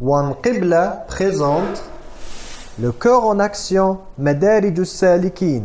Wan Qibla présente le cœur en action, Madarij salikin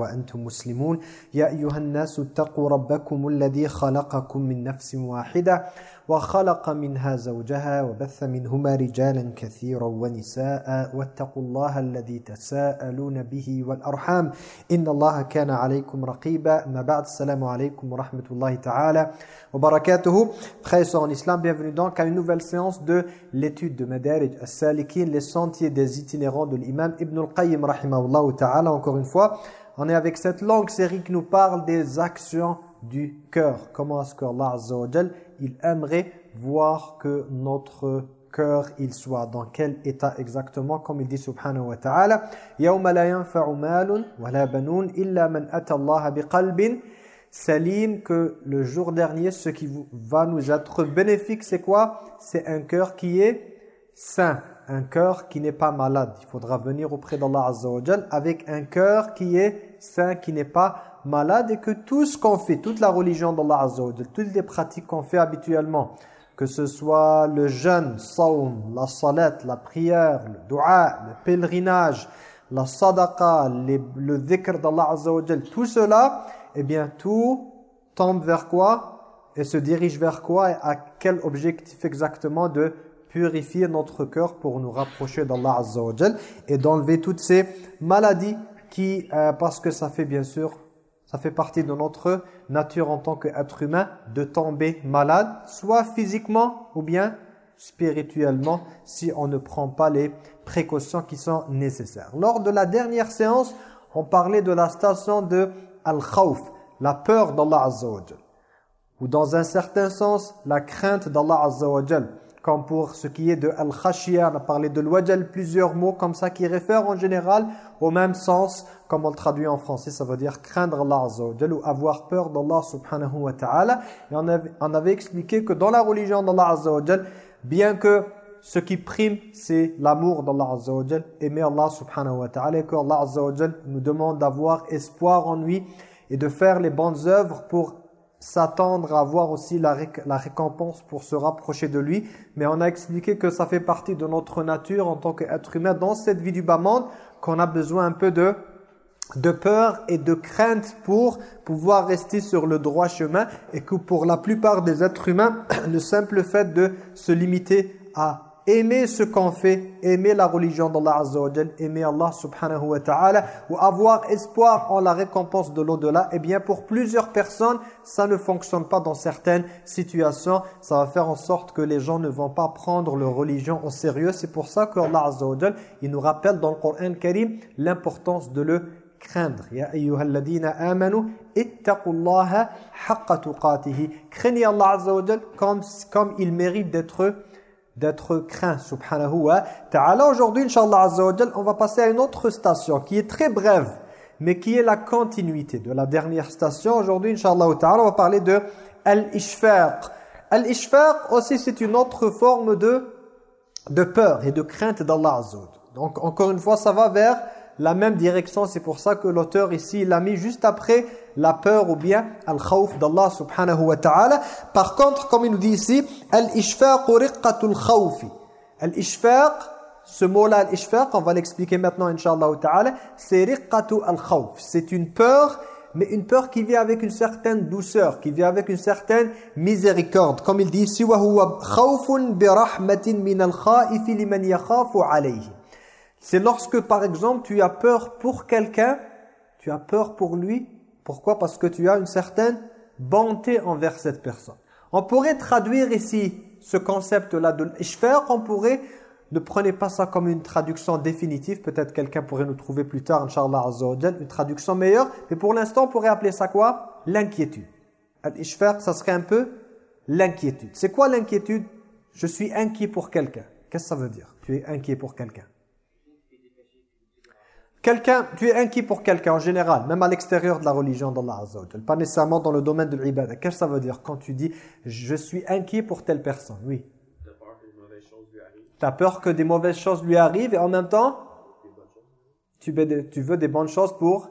وأنتم مسلمون. يا أيها الناس اتقوا ربكم الذي خلقكم من نفس واحدة وخلق منها زوجها وبث منهما رجالا كثيرا ونساء. واتقوا الله الذي تساءلون به والأرحام. إن الله كان عليكم رقيبا. ما بعد السلام عليكم ورحمة الله تعالى وبركاته. Et en islam, bienvenue donc à une nouvelle séance de l'étude de Madarij as-Salikin, les sentiers des itinérants de l'imam Ibn al-Qayyim rahimahullah ta'ala. Encore une fois, On est avec cette longue série qui nous parle des actions du cœur. Comment est-ce que Allah il aimerait voir que notre cœur il soit dans quel état exactement comme il dit subhanahu wa ta'ala yawma la yanfa'u malun wa la banun illa man ata Allah biqalbin salim que le jour dernier ce qui va nous être bénéfique c'est quoi? C'est un cœur qui est sain un cœur qui n'est pas malade. Il faudra venir auprès d'Allah Azza avec un cœur qui est sain, qui n'est pas malade et que tout ce qu'on fait, toute la religion d'Allah Azza toutes les pratiques qu'on fait habituellement, que ce soit le jeûne, saum, la salat, la prière, le dua, le pèlerinage, la sadaqa, le dhikr d'Allah Azza tout cela, eh bien tout tombe vers quoi et se dirige vers quoi et à quel objectif exactement de purifier notre cœur pour nous rapprocher d'Allah Azza wa et d'enlever toutes ces maladies qui, euh, parce que ça fait bien sûr, ça fait partie de notre nature en tant qu'être humain de tomber malade, soit physiquement ou bien spirituellement si on ne prend pas les précautions qui sont nécessaires. Lors de la dernière séance, on parlait de la station de Al-Khawf, la peur d'Allah Azza wa. Ou dans un certain sens, la crainte d'Allah Azza wa comme pour ce qui est de Al-Khashiyah, on a parlé de l'Wajal, plusieurs mots comme ça qui réfèrent en général au même sens, comme on le traduit en français, ça veut dire craindre Allah Azza wa ou avoir peur d'Allah subhanahu wa ta'ala. Et on avait, expliqué que dans la religion d'Allah Azza wa bien que ce qui prime, c'est l'amour d'Allah Azza wa aimer Allah subhanahu wa ta'ala, et que Allah Azza wa nous demande d'avoir espoir en lui et de faire les bonnes œuvres pour s'attendre à avoir aussi la, la, récompense pour se rapprocher de lui. Mais on a expliqué que ça fait partie de notre nature en tant qu'être humain dans cette vie du bas monde qu'on a besoin un peu de, de peur et de crainte pour pouvoir rester sur le droit chemin et que pour la plupart des êtres humains, le simple fait de se limiter à aimer ce qu'on fait, aimer la religion d'Allah Azza wa aimer Allah subhanahu wa ta'ala ou avoir espoir en la récompense de l'au-delà, eh bien pour plusieurs personnes, ça ne fonctionne pas dans certaines situations. Ça va faire en sorte que les gens ne vont pas prendre leur religion au sérieux. C'est pour ça que Allah Azza wa il nous rappelle dans le Coran Karim l'importance de le craindre. Ya ayyuhalladhina amanu ittaqullaha haqqa. Craignez Allah Azza wa comme, comme il mérite d'être d'être craint, subhanahu wa ta'ala. Aujourd'hui, inshallah on va passer à une autre station qui est très brève, mais qui est la continuité de la dernière station. Aujourd'hui, inshallah on va parler de al-ishfaq. Al-ishfaq aussi, c'est une autre forme de, de peur et de crainte d'Allah azza Donc, encore une fois, ça va vers la même direction. C'est pour ça que l'auteur ici l'a mis juste après la peur ou bien al-khawf d'Allah subhanahu wa ta'ala. Par contre, comme il nous dit ici, al-ishfaq riqqatul khawfi. Al-ishfaq, ce mot-là, al-ishfaq, on va l'expliquer maintenant, inshallah ta'ala, c'est riqqatu al-khawf. C'est une peur mais une peur qui vient avec une certaine douceur, qui vient avec une certaine miséricorde. Comme il dit ici, C'est lorsque, par exemple, tu as peur pour quelqu'un, tu as peur pour lui, pourquoi? Parce que tu as une certaine bonté envers cette personne. On pourrait traduire ici ce concept-là de l'ishfaq, on pourrait, ne prenez pas ça comme une traduction définitive, peut-être quelqu'un pourrait nous trouver plus tard, Inch'Allah une traduction meilleure, mais pour l'instant, on pourrait appeler ça quoi? L'inquiétude. L'ishfaq, ça serait un peu l'inquiétude. C'est quoi l'inquiétude? Je suis inquiet pour quelqu'un. Qu'est-ce que ça veut dire? Tu es inquiet pour quelqu'un. Quelqu'un, tu es inquiet pour quelqu'un en général, même à l'extérieur de la religion d'Allah Azza Pas nécessairement dans le domaine de l'ibadah. Qu'est-ce que ça veut dire quand tu dis « je suis inquiet pour telle personne » Oui. Tu as peur que des mauvaises choses lui arrivent et en même temps, tu veux des bonnes choses pour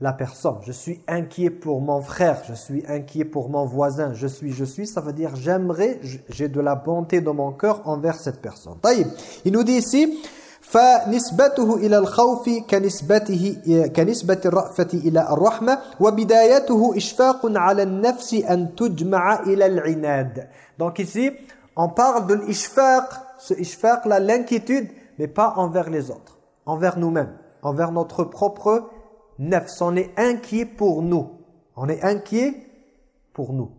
la personne. Je suis inquiet pour mon frère, je suis inquiet pour mon voisin, je suis, je suis, ça veut dire j'aimerais, j'ai de la bonté dans mon cœur envers cette personne. Il nous dit ici, فنسبته إلى الخوف كنسبته كنسبة الرأفة إلى الرحمة وبدايته إشفاق على النفس أن تجمع إلى العناد. Donc ici, on parle de l'ishfaq, ce ishfaq là, l'inquiétude, mais pas envers les autres, envers nous-mêmes, envers notre propre nefs, on est inquiet pour nous. On est inquiet pour nous.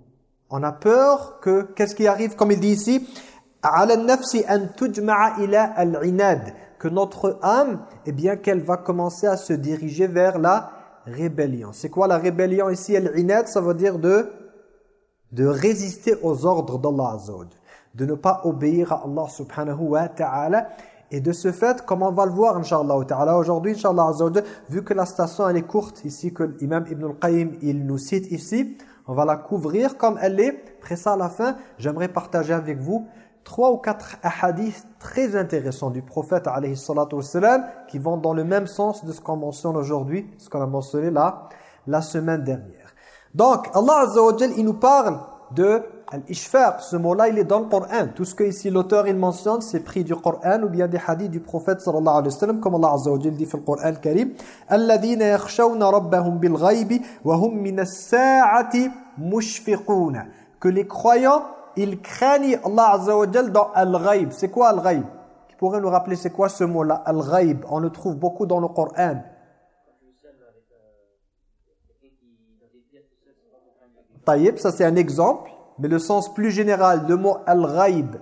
On a peur que, qu'est-ce qui arrive, comme il dit ici, que notre âme, eh bien qu'elle va commencer à se diriger vers la rébellion. C'est quoi la rébellion ici? Al-inad, ça veut dire de, de résister aux ordres d'Allah de ne pas obéir à Allah subhanahu wa ta'ala et de ce fait, comme on va le voir, Inch'Allah ta'ala, aujourd'hui, Inch'Allah vu que la station elle est courte, ici, que l'imam Ibn al-Qayyim, il nous cite ici, on va la couvrir comme elle est. Après ça, à la fin, j'aimerais partager avec vous trois ou quatre hadiths très intéressants du prophète, alayhi salatu wassalam, qui vont dans le même sens de ce qu'on mentionne aujourd'hui, ce qu'on a mentionné là, la semaine dernière. Donc, Allah Azza wa il nous parle de Al-Ishfaq, ce mot-là, il est dans le Coran. Tout ce que ici l'auteur il mentionne, c'est pris du Coran ou bien des hadiths du prophète sallallahu alayhi wa sallam, comme Allah Azza wa Jal dit dans le Coran al-Karim. الَّذِينَ يَخْشَوْنَ رَبَّهُمْ بِالْغَيْبِ وَهُمْ مِنَ السَّاعَةِ مُشْفِقُونَ Que les croyants, ils craignent Allah Azza wa dans al-ghaib. C'est quoi al-ghaib? Qui pourrait nous rappeler c'est quoi ce mot-là Al-ghaib, on le trouve beaucoup dans le Coran. Taïb, ça c'est un exemple mais le sens plus général de mot al-ghaib,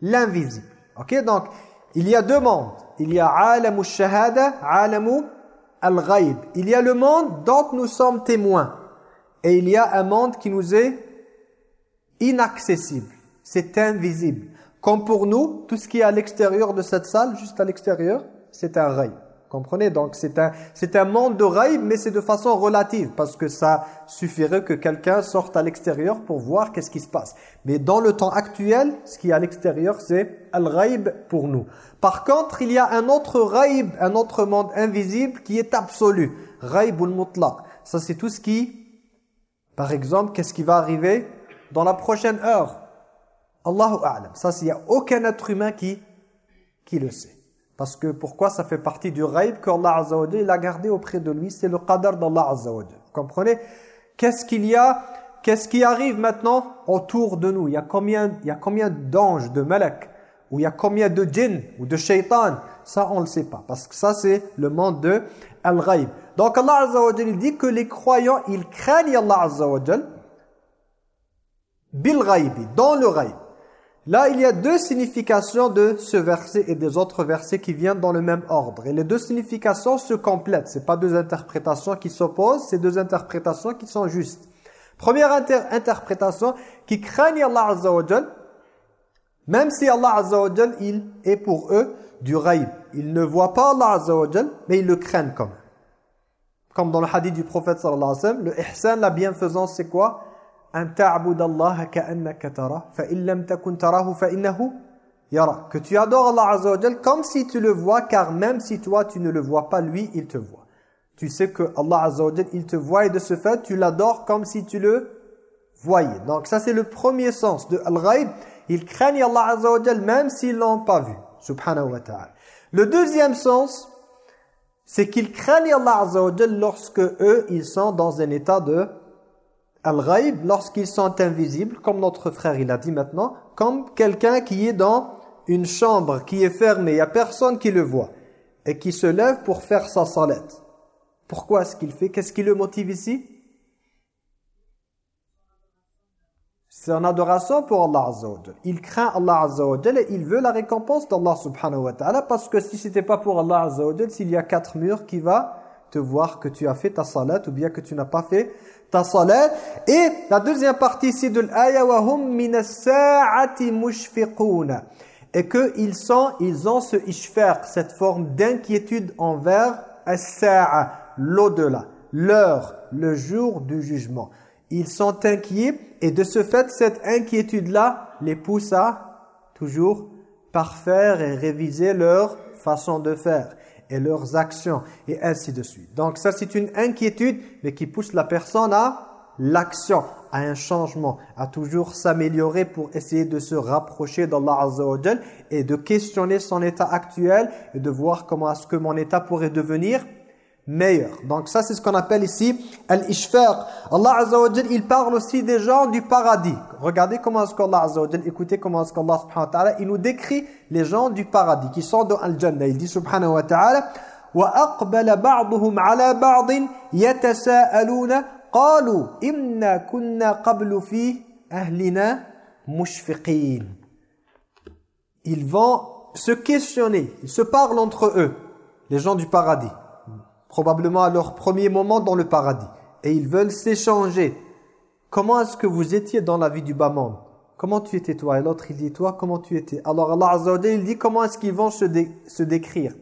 l'invisible. Ok, donc il y a deux mondes. Il y a alamu shahada, alamu al-ghaib. Il y a le monde dont nous sommes témoins. Et il y a un monde qui nous est inaccessible. C'est invisible. Comme pour nous, tout ce qui est à l'extérieur de cette salle, juste à l'extérieur, c'est un ghaib. Comprenez? Donc c'est un, un monde de rêve, mais c'est de façon relative, parce que ça suffirait que quelqu'un sorte à l'extérieur pour voir qu'est-ce qui se passe. Mais dans le temps actuel, ce qui est à l'extérieur, c'est al-ghaib pour nous. Par contre, il y a un autre rêve, un autre monde invisible qui est absolu. Ghaib mutlaq. Ça c'est tout ce qui, par exemple, qu'est-ce qui va arriver? Dans la prochaine heure Allahu A'lam. Ça, il n'y a aucun être humain qui, qui le sait. Parce que pourquoi ça fait partie du rêve qu'Allah Azza il a gardé auprès de lui, c'est le qadar d'Allah Azza Vous comprenez? Qu'est-ce qu'il y a? Qu'est-ce qui arrive maintenant autour de nous? Il y a combien, il y a combien d'anges, de malak Ou il y a combien de djinns ou de shaitan Ça, on ne le sait pas. Parce que ça, c'est le monde de al-ghaib. Donc Allah Azza dit que les croyants, ils craignent Allah Azza bil dans le ghaib. Là, il y a deux significations de ce verset et des autres versets qui viennent dans le même ordre. Et les deux significations se complètent. Ce pas deux interprétations qui s'opposent, c'est deux interprétations qui sont justes. Première interprétation, qui craignent Allah Azza même si Allah Azza wa il est pour eux du raïb. Ils ne voient pas Allah Azza mais ils le craignent comme. Comme dans le hadith du prophète sallallahu alayhi wa sallam, le ihsan, la bienfaisance, c'est quoi? Que tu adores Allah Azza wa comme si tu le vois car même si toi tu ne le vois pas lui il te voit. Tu sais que Allah Azza wa il te voit et de ce fait tu l'adores comme si tu le voyais. Donc ça c'est le premier sens de Al-Ghaib. Ils craignent Allah Azza wa même s'ils l'ont pas vu. Subhanahu wa ta'ala. Le deuxième sens c'est qu'ils craignent Allah Azza wa lorsque eux ils sont dans un état de Al-Ghaib, lorsqu'ils sont invisibles, comme notre frère il a dit maintenant, comme quelqu'un qui est dans une chambre qui est fermée, il n'y a personne qui le voit, et qui se lève pour faire sa salette. Pourquoi est-ce qu'il fait? Qu'est-ce qui le motive ici? C'est en adoration pour Allah Azza wa Il craint Allah Azza wa et il veut la récompense d'Allah subhanahu wa ta'ala parce que si c'était pas pour Allah Azza wa s'il y a quatre murs qui va te voir que tu as fait ta salat ou bien que tu n'as pas fait Et la deuxième partie ici de l'aya hum et qu'ils sont, ils ont ce ishfaq, cette forme d'inquiétude envers l'au-delà, l'heure, le jour du jugement. Ils sont inquiets et de ce fait, cette inquiétude-là les pousse à toujours parfaire et réviser leur façon de faire et leurs actions et ainsi de suite. Donc ça c'est une inquiétude mais qui pousse la personne à l'action, à un changement, à toujours s'améliorer pour essayer de se rapprocher d'Allah Azza et de questionner son état actuel et de voir comment est-ce que mon état pourrait devenir meilleur. Donc ça c'est ce qu'on appelle ici al-ishfaq. Allah Azza wa il parle aussi des gens du paradis. Regardez comment est-ce qu'Allah Azza wa écoutez comment est-ce qu'Allah subhanahu wa ta'ala il nous décrit les gens du paradis qui sont dans al-jannah. Il dit subhanahu wa ta'ala وَأَقْبَلَ بَعْضُهُمْ عَلَى بَعْضٍ يَتَسَاءَلُونَ قَالُوا إِنَّا كُنَّا قَبْلُ فِي أَهْلِنَا مُشْفِقِينَ Ils vont se questionner, ils se parlent entre eux, les gens du paradis probablement à leur premier moment dans le paradis. Et ils veulent s'échanger. Comment est-ce que vous étiez dans la vie du bas monde? Comment tu étais toi? Et l'autre il dit toi, comment tu étais? Alors Allah Azza wa il dit comment est-ce qu'ils vont se, se décrire?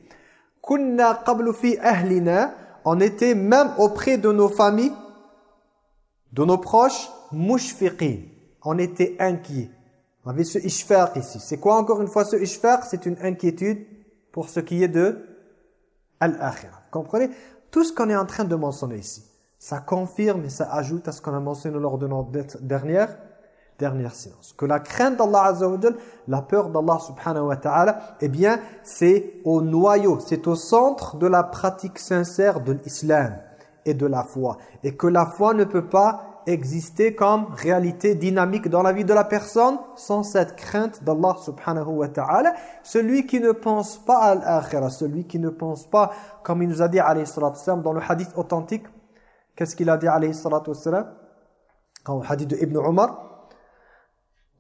Kunna qablu fi ahlina On était même auprès de nos familles, de nos proches, mushfiqin. On était inquiets. On avait ce ishfaq ici. C'est quoi encore une fois ce ishfaq? C'est une inquiétude pour ce qui est de al-akhirah. Comprenez? Tout ce qu'on est en train de mentionner ici, ça confirme et ça ajoute à ce qu'on a mentionné lors de notre dernière, dernière séance. Que la crainte d'Allah Azza wa la peur d'Allah subhanahu wa ta'ala, eh bien, c'est au noyau, c'est au centre de la pratique sincère de l'islam et de la foi. Et que la foi ne peut pas exister comme réalité dynamique dans la vie de la personne sans cette crainte d'Allah subhanahu wa ta'ala. Celui qui ne pense pas à l'akhirah, celui qui ne pense pas, comme il nous a dit alayhi dans le hadith authentique, qu'est-ce qu'il a dit alayhi salatu Dans le hadith de Ibn Umar,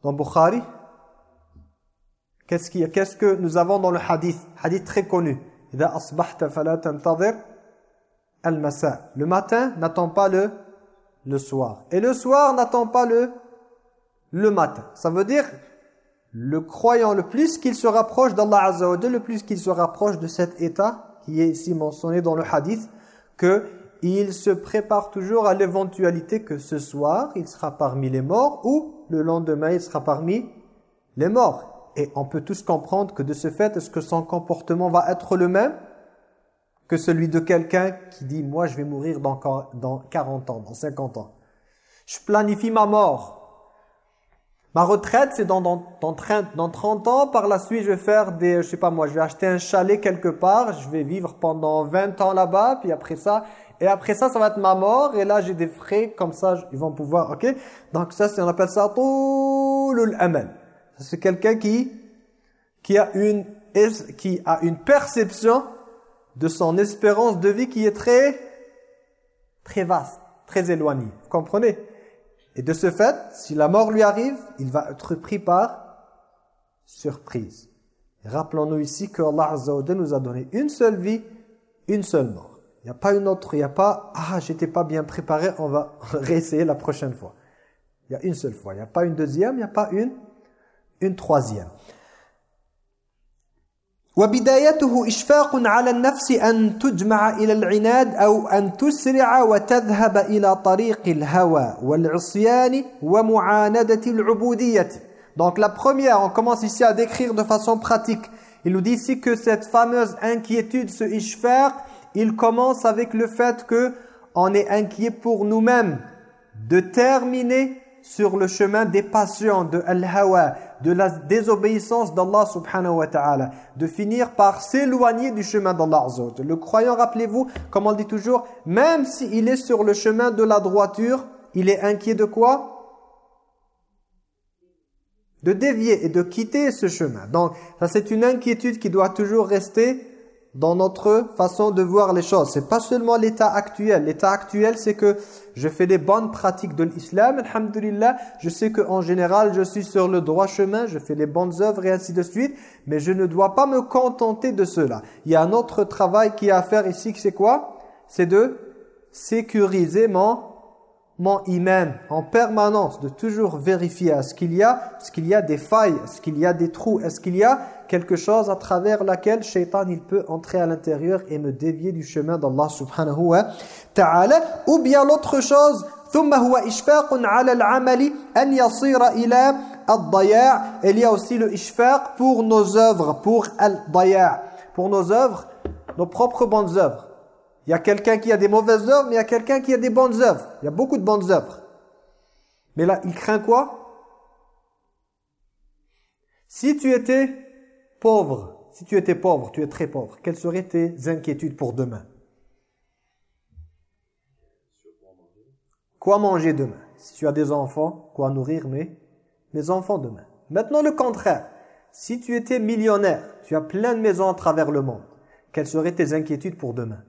dans Bukhari, qu'est-ce que nous avons dans le hadith? Hadith très connu. Le matin, n'attend pas le le soir. Et le soir n'attend pas le, le matin. Ça veut dire, le croyant, le plus qu'il se rapproche d'Allah Azza le plus qu'il se rapproche de cet état qui est ici mentionné dans le hadith, que il se prépare toujours à l'éventualité que ce soir, il sera parmi les morts ou le lendemain, il sera parmi les morts. Et on peut tous comprendre que de ce fait, est-ce que son comportement va être le même? Que celui de quelqu'un qui dit « moi je vais mourir dans, dans 40 ans, dans 50 ans ». Je planifie ma mort. Ma retraite, c'est dans, dans, dans, 30 ans. Par la suite, je vais faire des... Je sais pas moi, je vais acheter un chalet quelque part. Je vais vivre pendant 20 ans là-bas. Puis après ça... Et après ça, ça va être ma mort. Et là, j'ai des frais comme ça. Ils vont pouvoir... Ok? Donc ça, on appelle ça « Toulul amal ». C'est quelqu'un qui, qui, a une, qui a une perception de son espérance de vie qui est très, très vaste, très éloignée. Vous comprenez? Et de ce fait, si la mort lui arrive, il va être pris par surprise. Rappelons-nous ici que Allah nous a donné une seule vie, une seule mort. Il n'y a pas une autre, il n'y a pas « Ah, j'étais pas bien préparé, on va réessayer la prochaine fois ». Il y a une seule fois, il n'y a pas une deuxième, il n'y a pas une, une troisième. وبدايته إشفاق على النفس أن تجمع إلى العناد أو أن تسرع وتذهب إلى طريق الهوى والعصيان ومعاندة العبودية Donc la première, on commence ici à décrire de façon pratique. Il nous dit ici que cette fameuse inquiétude, ce ishfaq, il commence avec le fait que on est inquiet pour nous-mêmes de terminer sur le chemin des passions, de al-hawa, de la désobéissance d'Allah subhanahu wa ta'ala, de finir par s'éloigner du chemin d'Allah Le croyant, rappelez-vous, comme on dit toujours, même s'il est sur le chemin de la droiture, il est inquiet de quoi? De dévier et de quitter ce chemin. Donc, ça c'est une inquiétude qui doit toujours rester dans notre façon de voir les choses. C'est pas seulement l'état actuel. L'état actuel, c'est que je fais des bonnes pratiques de l'islam, alhamdulillah. Je sais qu'en général, je suis sur le droit chemin, je fais les bonnes œuvres et ainsi de suite. Mais je ne dois pas me contenter de cela. Il y a un autre travail qui est à faire ici, c'est quoi? C'est de sécuriser mon, mon iman en permanence, de toujours vérifier est-ce qu'il y a, est-ce qu'il y a des failles, est-ce qu'il y a des trous, est-ce qu'il y a quelque chose à travers laquelle Shaitan il peut entrer à l'intérieur et me dévier du chemin d'Allah subhanahu wa ta'ala ou bien l'autre chose ثم هو إشفاق على العمل أن يصير إلى الضياع il y a aussi le ishfaq pour nos œuvres pour al-daya pour nos œuvres nos propres bonnes œuvres il y a quelqu'un qui a des mauvaises œuvres mais il y a quelqu'un qui a des bonnes œuvres il y a beaucoup de bonnes œuvres mais là il craint quoi si tu étais pauvre si tu étais pauvre tu es très pauvre quelles seraient tes inquiétudes pour demain? Quoi manger demain? Si tu as des enfants, quoi nourrir mes, mes enfants demain? Maintenant le contraire. Si tu étais millionnaire, tu as plein de maisons à travers le monde, quelles seraient tes inquiétudes pour demain?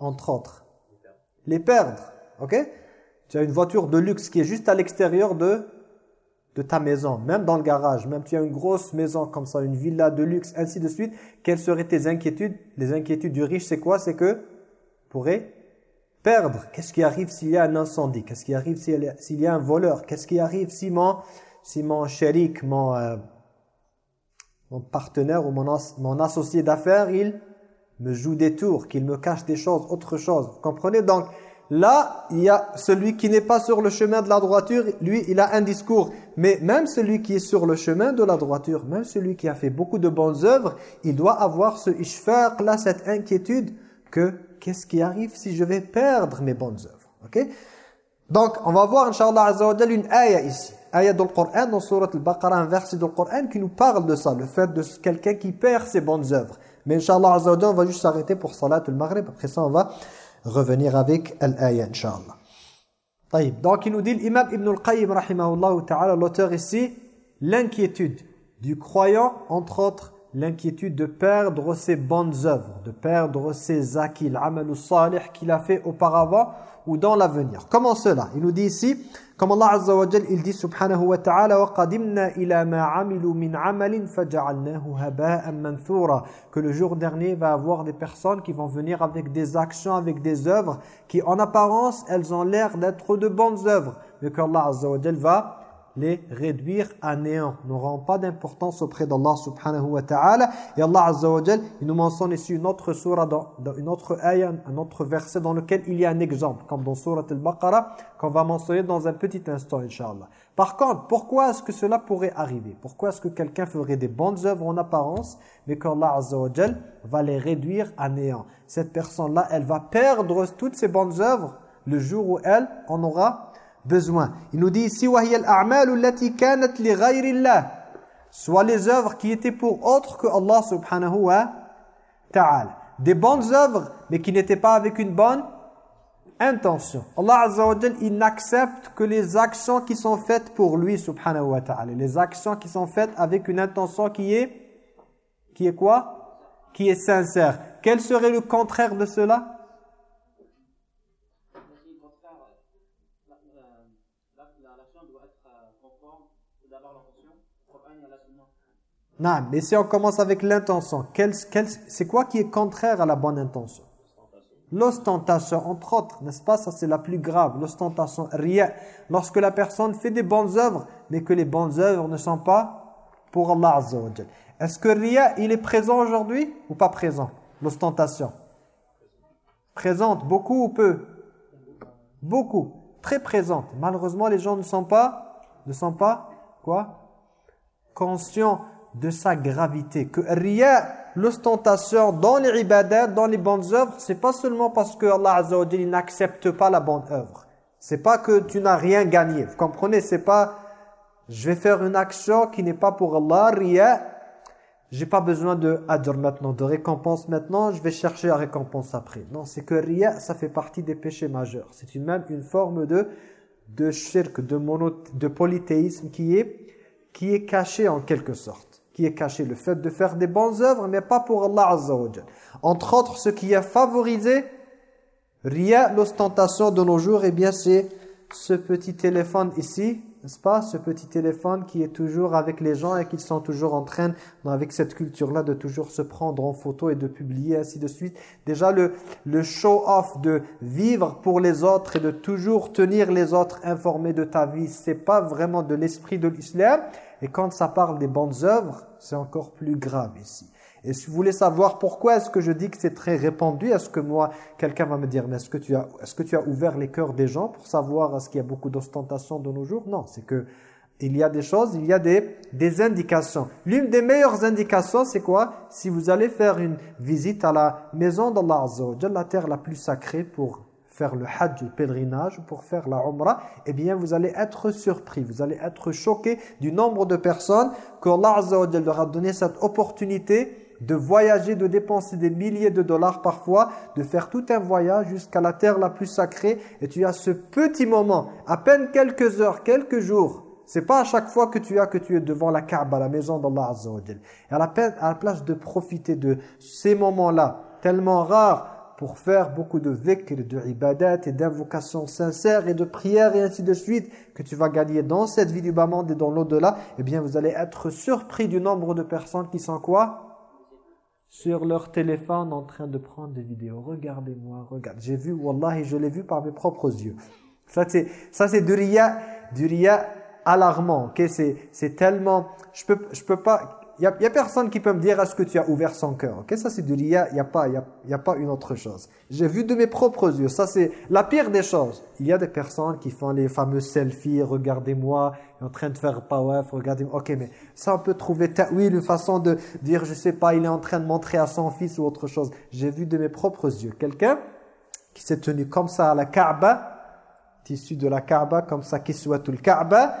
Entre autres. Les perdre. Ok? Tu as une voiture de luxe qui est juste à l'extérieur de, de ta maison, même dans le garage. Même tu as une grosse maison comme ça, une villa de luxe, ainsi de suite. Quelles seraient tes inquiétudes? Les inquiétudes du riche, c'est quoi? C'est que pourrait perdre. Qu'est-ce qui arrive s'il y a un incendie? Qu'est-ce qui arrive s'il y a un voleur? Qu'est-ce qui arrive si mon, si mon mon, euh, mon partenaire ou mon, mon associé d'affaires, il me joue des tours, qu'il me cache des choses, autre chose? Vous comprenez Donc là, il y a celui qui n'est pas sur le chemin de la droiture, lui, il a un discours. Mais même celui qui est sur le chemin de la droiture, même celui qui a fait beaucoup de bonnes œuvres, il doit avoir ce ishfaq, là, cette inquiétude que qu'est-ce qui arrive si je vais perdre mes bonnes œuvres ok? Donc on va voir Inch'Allah Azza wa une ayah ici. Ayah dans le Coran dans Surat Al-Baqarah un verset dans le Coran qui nous parle de ça le fait de quelqu'un qui perd ses bonnes œuvres. Mais Inch'Allah Azza wa on va juste s'arrêter pour Salat al-Maghrib après ça on va revenir avec l'ayah Inch'Allah. Donc il nous dit l'imam Ibn al-Qayyim l'auteur ici l'inquiétude du croyant entre autres l'inquiétude de perdre ses bonnes œuvres, de perdre ses acquis, l'amal salih qu'il a fait auparavant ou dans l'avenir. Comment cela? Il nous dit ici, comme Allah Azza wa Jal, il dit subhanahu wa ta'ala وَقَدِمْنَا إِلَى مَا عَمِلُوا مِنْ عَمَلٍ فَجَعَلْنَاهُ هَبَاءً مَنْثُورًا que le jour dernier va avoir des personnes qui vont venir avec des actions, avec des œuvres qui en apparence, elles ont l'air d'être de bonnes œuvres, mais qu'Allah Azza wa Jal va les réduire à néant, n'auront pas d'importance auprès d'Allah subhanahu wa ta'ala. Et Allah azza il nous mentionne ici une autre surah, dans, une autre ayah, un autre verset dans lequel il y a un exemple, comme dans surah al-Baqarah, qu'on va mentionner dans un petit instant, inshallah. Par contre, pourquoi est-ce que cela pourrait arriver? Pourquoi est-ce que quelqu'un ferait des bonnes œuvres en apparence, mais qu'Allah azza wa va les réduire à néant? Cette personne-là, elle va perdre toutes ses bonnes œuvres le jour où elle en aura Il nous dit ici soit les œuvres qui étaient pour autre que Allah subhanahu wa ta'ala. Des bonnes œuvres mais qui n'étaient pas avec une bonne intention. Allah azza wa il n'accepte que les actions qui sont faites pour lui subhanahu wa ta'ala. Les actions qui sont faites avec une intention qui est qui est quoi? Qui est sincère. Quel serait le contraire de cela? Non, mais si on commence avec l'intention, c'est quoi qui est contraire à la bonne intention? L'ostentation, entre autres, n'est-ce pas? Ça, c'est la plus grave. L'ostentation, rien. Lorsque la personne fait des bonnes œuvres, mais que les bonnes œuvres ne sont pas pour Allah Azza Est-ce que rien, il est présent aujourd'hui ou pas présent L'ostentation? Présente, beaucoup ou peu? Beaucoup. Très présente. Malheureusement, les gens ne sont pas, ne sont pas, quoi? Conscients de sa gravité. Que rien, l'ostentation dans les ibadat, dans les bonnes œuvres, c'est pas seulement parce que Allah Azza wa n'accepte pas la bonne œuvre. C'est pas que tu n'as rien gagné. Vous comprenez? C'est pas je vais faire une action qui n'est pas pour Allah, rien. J'ai pas besoin de adr maintenant, de récompense maintenant, je vais chercher la récompense après. Non, c'est que rien, ça fait partie des péchés majeurs. C'est même une forme de de shirk, de, de polythéisme qui est, qui est caché en quelque sorte qui est caché, le fait de faire des bonnes œuvres, mais pas pour Allah Entre autres, ce qui a favorisé rien l'ostentation de nos jours, eh bien c'est ce petit téléphone ici, n'est-ce pas? Ce petit téléphone qui est toujours avec les gens et qui sont toujours en train, avec cette culture-là, de toujours se prendre en photo et de publier, ainsi de suite. Déjà, le, le show-off de vivre pour les autres et de toujours tenir les autres informés de ta vie, c'est pas vraiment de l'esprit de l'islam. Et quand ça parle des bonnes œuvres, c'est encore plus grave ici. Et si vous voulez savoir pourquoi est-ce que je dis que c'est très répandu, est-ce que moi, quelqu'un va me dire, mais est-ce que, tu as, est-ce que tu as ouvert les cœurs des gens pour savoir est-ce qu'il y a beaucoup d'ostentation de nos jours? Non, c'est que il y a des choses, il y a des, des indications. L'une des meilleures indications, c'est quoi? Si vous allez faire une visite à la maison d'Allah Azza la terre la plus sacrée pour faire le hajj, le pèlerinage, pour faire la umrah, eh bien vous allez être surpris, vous allez être choqué du nombre de personnes que Allah Azza leur a donné cette opportunité de voyager, de dépenser des milliers de dollars parfois, de faire tout un voyage jusqu'à la terre la plus sacrée. Et tu as ce petit moment, à peine quelques heures, quelques jours, c'est pas à chaque fois que tu as que tu es devant la Kaaba, la maison d'Allah Azza wa Et à la, à la place de profiter de ces moments-là, tellement rares, pour faire beaucoup de dhikr, de ibadat et d'invocations sincères et de prières et ainsi de suite que tu vas gagner dans cette vie du bas monde et dans l'au-delà, eh bien vous allez être surpris du nombre de personnes qui sont quoi? Sur leur téléphone en train de prendre des vidéos. Regardez-moi, regarde. J'ai vu, Wallah, et je l'ai vu par mes propres yeux. Ça, c'est du ria, du ria alarmant. ok? C'est tellement... Je peux, je peux pas... Il n'y a, personne qui peut me dire est-ce que tu as ouvert son cœur? ok Ça, c'est du ria, il n'y a, pas, y a, y a pas une autre chose. J'ai vu de mes propres yeux. Ça, c'est la pire des choses. Il y a des personnes qui font les fameux selfies, regardez-moi, en train de faire pawaf, regardez-moi. Ok, mais ça, on peut trouver oui, une façon de dire, je sais pas, il est en train de montrer à son fils ou autre chose. J'ai vu de mes propres yeux quelqu'un qui s'est tenu comme ça à la Kaaba, issu de la Kaaba, comme ça, qui souhaite le Kaaba,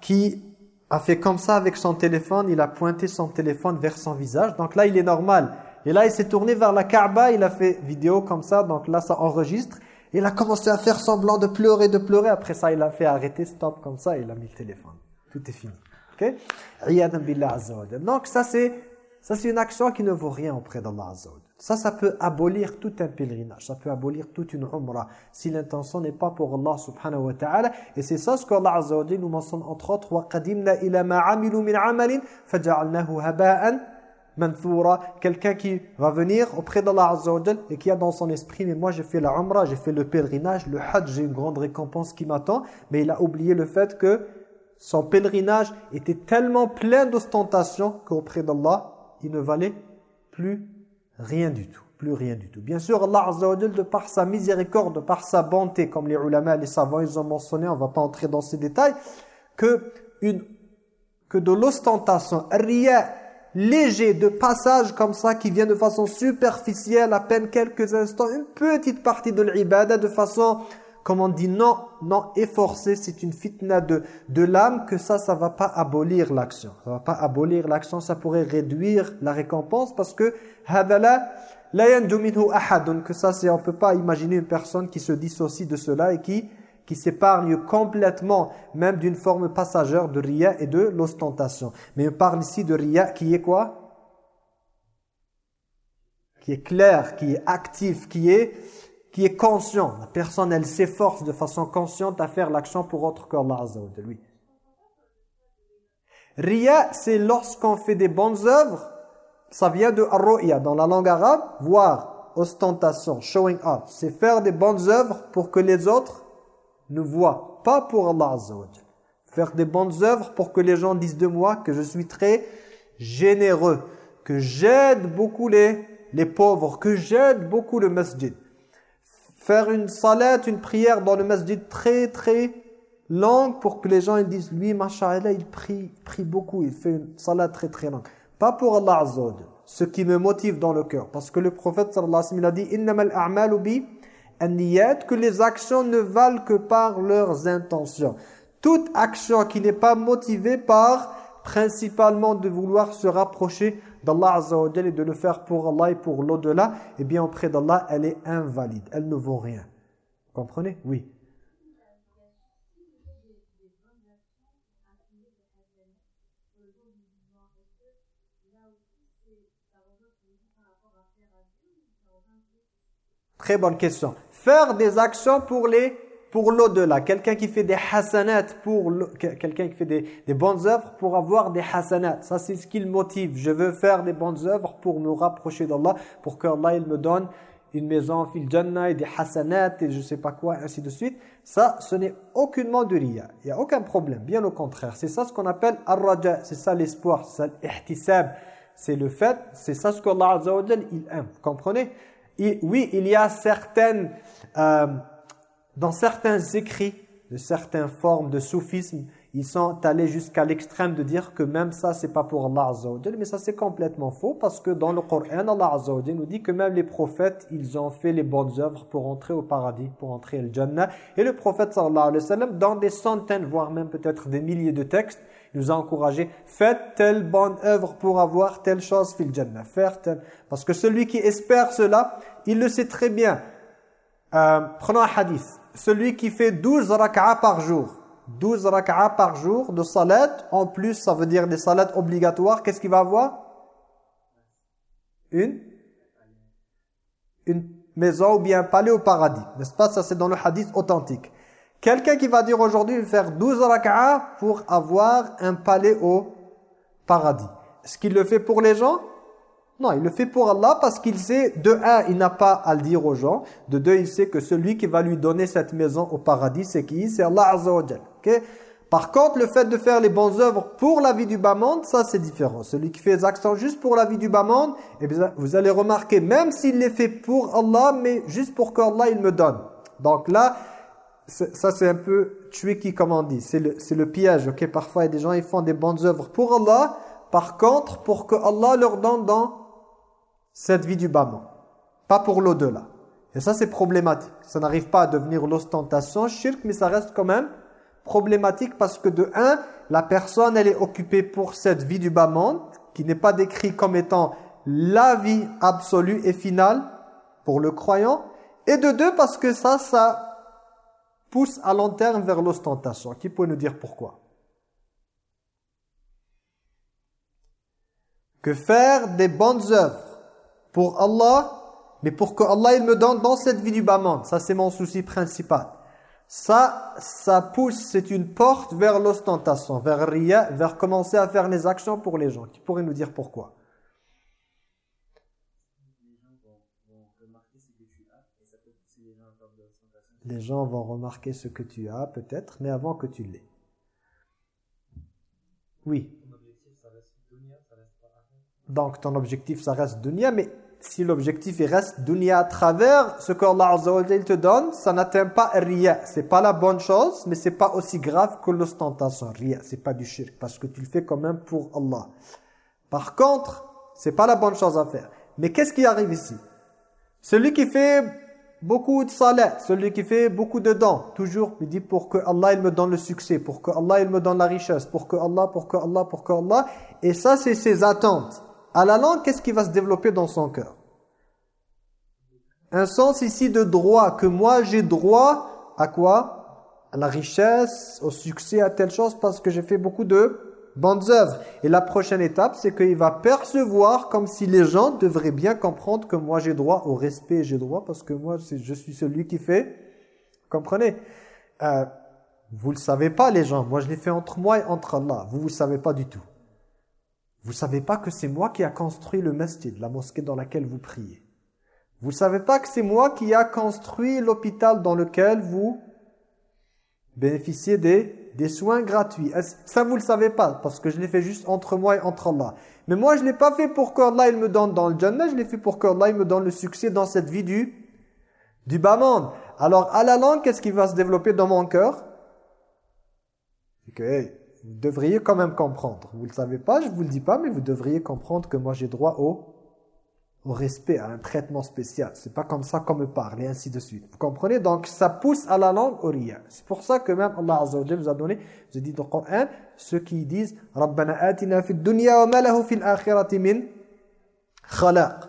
qui a fait comme ça avec son téléphone, il a pointé son téléphone vers son visage. Donc là, il est normal. Et là, il s'est tourné vers la Kaaba, il a fait vidéo comme ça, donc là, ça enregistre. Il a commencé à faire semblant de pleurer, de pleurer. Après ça, il a fait arrêter, stop, comme ça, il a mis le téléphone. Tout est fini. Ok? Donc ça, c'est ça c'est une action qui ne vaut rien auprès d'Allah Azza Ça, ça peut abolir tout un pèlerinage. Ça peut abolir toute une umrah. Si l'intention n'est pas pour Allah subhanahu wa ta'ala. Et c'est ça ce qu'Allah Azza wa nous mentionne entre autres. وَقَدِمْنَا إِلَى مَا عَمِلُوا مِنْ عَمَلٍ فَجَعَلْنَاهُ هَبَاءً manthura, quelqu'un qui va venir auprès d'Allah Azza wa et qui a dans son esprit, mais moi j'ai fait la umrah, j'ai fait le pèlerinage, le hajj, j'ai une grande récompense qui m'attend, mais il a oublié le fait que son pèlerinage était tellement plein d'ostentation qu'auprès d'Allah, il ne valait plus rien du tout. Plus rien du tout. Bien sûr, Allah Azza de par sa miséricorde, de par sa bonté, comme les ulama, les savants, ils ont mentionné, on ne va pas entrer dans ces détails, que, une, que de l'ostentation, rien léger, de passage comme ça, qui vient de façon superficielle, à peine quelques instants, une petite partie de l'ibada, de façon comme on dit non, non, efforcer, c'est une fitna de, de l'âme, que ça, ça va pas abolir l'action. Ça va pas abolir l'action, ça pourrait réduire la récompense parce que que ça, c'est on peut pas imaginer une personne qui se dissocie de cela et qui qui s'épargne complètement, même d'une forme passagère de ria et de l'ostentation. Mais on parle ici de ria qui est quoi? Qui est clair, qui est actif, qui est qui est conscient. La personne, elle s'efforce de façon consciente à faire l'action pour autre qu'Allah Azza wa lui. Ria, c'est lorsqu'on fait des bonnes œuvres, ça vient de arroya dans la langue arabe, voir, ostentation, showing off. C'est faire des bonnes œuvres pour que les autres nous voient, pas pour Allah Faire des bonnes œuvres pour que les gens disent de moi que je suis très généreux, que j'aide beaucoup les, les pauvres, que j'aide beaucoup le masjid faire une salat, une prière dans le masjid très très longue pour que les gens ils disent lui masha'Allah il prie, prie beaucoup, il fait une salat très très longue. Pas pour Allah Azza ce qui me motive dans le cœur parce que le prophète sallallahu alayhi wa sallam a dit innamal a'malu que les actions ne valent que par leurs intentions. Toute action qui n'est pas motivée par principalement de vouloir se rapprocher d'Allah Azza wa et de le faire pour Allah et pour l'au-delà, eh bien auprès d'Allah, elle est invalide, elle ne vaut rien. Vous comprenez? Oui. Très bonne question. Faire des actions pour les pour l'au-delà. Quelqu'un qui fait des hasanat pour quelqu'un qui fait des, des, bonnes œuvres pour avoir des hasanat. Ça c'est ce qui le motive. Je veux faire des bonnes œuvres pour me rapprocher d'Allah, pour qu'Allah il me donne une maison fil jannah et des hasanat et je sais pas quoi ainsi de suite. Ça ce n'est aucunement de riya. Il y a aucun problème, bien au contraire. C'est ça ce qu'on appelle ar-raja, c'est ça l'espoir, c'est ça l'ihtisab. C'est le fait, c'est ça ce qu'Allah Azza wa il aime. Vous comprenez? Oui, il y a certaines euh, dans certains écrits de certaines formes de soufisme, ils sont allés jusqu'à l'extrême de dire que même ça, c'est pas pour Allah Azza Mais ça, c'est complètement faux parce que dans le Coran, Allah Azza nous dit que même les prophètes, ils ont fait les bonnes œuvres pour entrer au paradis, pour entrer au Jannah. Et le prophète, sallallahu alayhi wa sallam, dans des centaines, voire même peut-être des milliers de textes, nous a encouragé, faites telle bonne œuvre pour avoir telle chose fil Jannah. Faire telle... Parce que celui qui espère cela, il le sait très bien. Euh, prenons un hadith celui qui fait 12 rak'a par jour, 12 rak'a par jour de salat, en plus ça veut dire des salats obligatoires, qu'est-ce qu'il va avoir? Une? Une maison ou bien un palais au paradis. N'est-ce pas? Ça c'est dans le hadith authentique. Quelqu'un qui va dire aujourd'hui faire 12 rak'a pour avoir un palais au paradis. Est-ce qu'il le fait pour les gens? Non, il le fait pour Allah parce qu'il sait, de un, il n'a pas à le dire aux gens. De deux, il sait que celui qui va lui donner cette maison au paradis, c'est qui? C'est Allah Azza wa Par contre, le fait de faire les bonnes œuvres pour la vie du bas monde, ça c'est différent. Celui qui fait les actions juste pour la vie du bas monde, eh vous allez remarquer, même s'il les fait pour Allah, mais juste pour qu'Allah il me donne. Donc là, ça c'est un peu tricky comme on dit. C'est le, le piège. ok? Parfois, il y a des gens, ils font des bonnes œuvres pour Allah. Par contre, pour que Allah leur donne dans cette vie du bas pas pour l'au-delà. Et ça, c'est problématique. Ça n'arrive pas à devenir l'ostentation, shirk, mais ça reste quand même problématique parce que de un, la personne, elle est occupée pour cette vie du bas monde, qui n'est pas décrit comme étant la vie absolue et finale pour le croyant. Et de deux, parce que ça, ça pousse à long terme vers l'ostentation. Qui peut nous dire pourquoi? Que faire des bonnes œuvres? Pour Allah, mais pour que Allah il me donne dans cette vie du bas monde. Ça, c'est mon souci principal. Ça, ça pousse, c'est une porte vers l'ostentation, vers rien, vers commencer à faire les actions pour les gens. Qui pourrait nous dire pourquoi? Les gens vont remarquer ce que tu as, peut-être, mais avant que tu l'aies. Oui. Donc, ton objectif, ça reste dunya, mais si l'objectif reste dunya à travers ce que Allah te donne, ça n'atteint pas rien. C'est pas la bonne chose, mais c'est pas aussi grave que l'ostentation. Rien, c'est pas du shirk parce que tu le fais quand même pour Allah. Par contre, c'est pas la bonne chose à faire. Mais qu'est-ce qui arrive ici? Celui qui fait beaucoup de salat, celui qui fait beaucoup de dons, toujours il dit pour que Allah il me donne le succès, pour que Allah il me donne la richesse, pour que Allah, pour que Allah, pour que Allah. Et ça c'est ses attentes à la langue, qu'est-ce qui va se développer dans son cœur? Un sens ici de droit, que moi j'ai droit à quoi? À la richesse, au succès, à telle chose, parce que j'ai fait beaucoup de bonnes œuvres. Et la prochaine étape, c'est qu'il va percevoir comme si les gens devraient bien comprendre que moi j'ai droit au respect, j'ai droit parce que moi je suis celui qui fait. Comprenez? Euh, Vous ne le savez pas les gens, moi je l'ai fait entre moi et entre Allah. Vous ne le savez pas du tout. Vous ne savez pas que c'est moi qui a construit le masjid, la mosquée dans laquelle vous priez. Vous ne savez pas que c'est moi qui a construit l'hôpital dans lequel vous bénéficiez des, des soins gratuits. Ça, vous ne le savez pas, parce que je l'ai fait juste entre moi et entre Allah. Mais moi, je ne l'ai pas fait pour qu'Allah il me donne dans le Jannah, je l'ai fait pour qu'Allah il me donne le succès dans cette vie du, du bas monde. Alors, à la langue, qu'est-ce qui va se développer dans mon cœur? C'est que, vous devriez quand même comprendre. Vous ne le savez pas, je ne vous le dis pas, mais vous devriez comprendre que moi j'ai droit au, au respect, à un traitement spécial. C'est pas comme ça qu'on me parle, et ainsi de suite. Vous comprenez? Donc ça pousse à la langue au rien. C'est pour ça que même Allah Azza wa nous a donné, je dis dans le Coran, ceux qui disent « Rabbana atina fid dunya wa ma fil akhirati min khalaq ».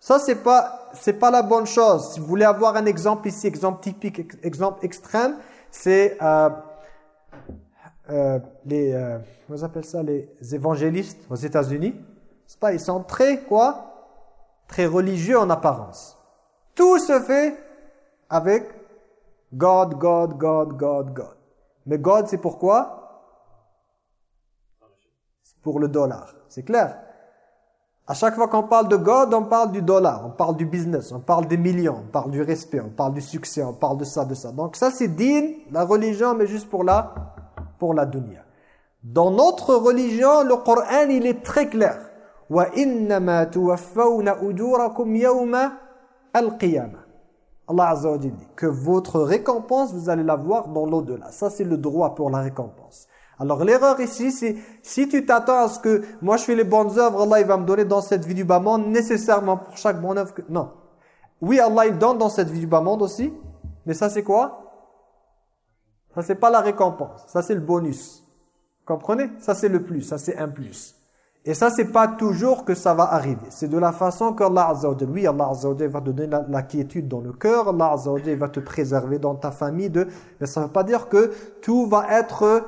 Ça, c'est pas, pas la bonne chose. Si vous voulez avoir un exemple ici, exemple typique, exemple extrême, c'est... Euh, euh, les, euh, vous appelez ça, les évangélistes aux États-Unis, c'est pas, ils sont très quoi Très religieux en apparence. Tout se fait avec God, God, God, God, God. Mais God, c'est pourquoi C'est pour le dollar. C'est clair À chaque fois qu'on parle de God, on parle du dollar, on parle du business, on parle des millions, on parle du respect, on parle du succès, on parle de ça, de ça. Donc ça, c'est din, la religion, mais juste pour la, pour la dunya. Dans notre religion, le Coran, il est très clair. وَإِنَّمَا تُوَفَّوْنَ أُجُورَكُمْ يَوْمَ الْقِيَامَةِ Allah Azza wa dit que votre récompense, vous allez la voir dans l'au-delà. Ça, c'est le droit pour la récompense. Alors l'erreur ici, c'est si tu t'attends à ce que moi je fais les bonnes œuvres, Allah il va me donner dans cette vie du bas monde nécessairement pour chaque bonne œuvre. Que... Non. Oui, Allah il donne dans cette vie du bas monde aussi, mais ça c'est quoi Ça c'est pas la récompense, ça c'est le bonus. Comprenez? Ça c'est le plus, ça c'est un plus. Et ça, c'est pas toujours que ça va arriver. C'est de la façon qu'Allah Azza wa oui, Allah Azza va te donner la, quiétude dans le cœur, Allah Azza va te préserver dans ta famille. De, mais ça ne veut pas dire que tout va être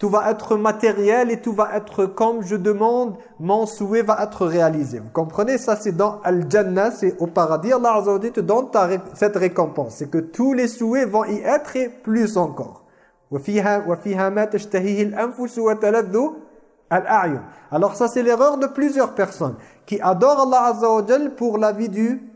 tout va être matériel et tout va être comme je demande, mon souhait va être réalisé. Vous comprenez? Ça, c'est dans Al-Jannah, c'est au paradis. Allah Azza te donne cette récompense. C'est que tous les souhaits vont y être et plus encore. Alors ça c'est l'erreur de plusieurs personnes qui adorent Allah Azza pour la vie du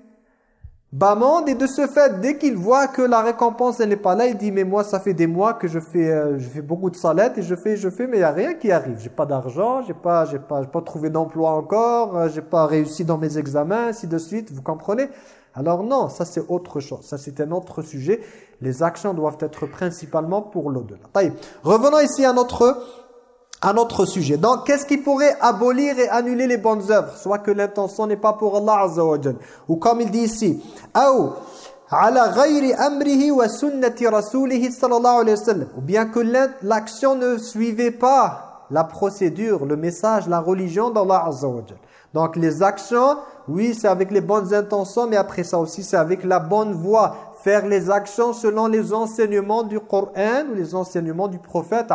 bas monde et de ce fait dès qu'ils voient que la récompense n'est pas là, il dit mais moi ça fait des mois que je fais euh, je fais beaucoup de salettes et je fais je fais mais il n'y a rien qui arrive. J'ai pas d'argent, j'ai pas j'ai pas pas trouvé d'emploi encore, euh, j'ai pas réussi dans mes examens, ainsi de suite, vous comprenez? Alors non, ça c'est autre chose, ça c'est un autre sujet. Les actions doivent être principalement pour l'au-delà. Revenons ici à notre un autre sujet. Donc, qu'est-ce qui pourrait abolir et annuler les bonnes œuvres? Soit que l'intention n'est pas pour Allah Ou comme il dit ici, Ou bien que l'action ne suivait pas la procédure, le message, la religion d'Allah Azza Donc les actions, oui, c'est avec les bonnes intentions, mais après ça aussi, c'est avec la bonne voie faire les actions selon les enseignements du Coran ou les enseignements du prophète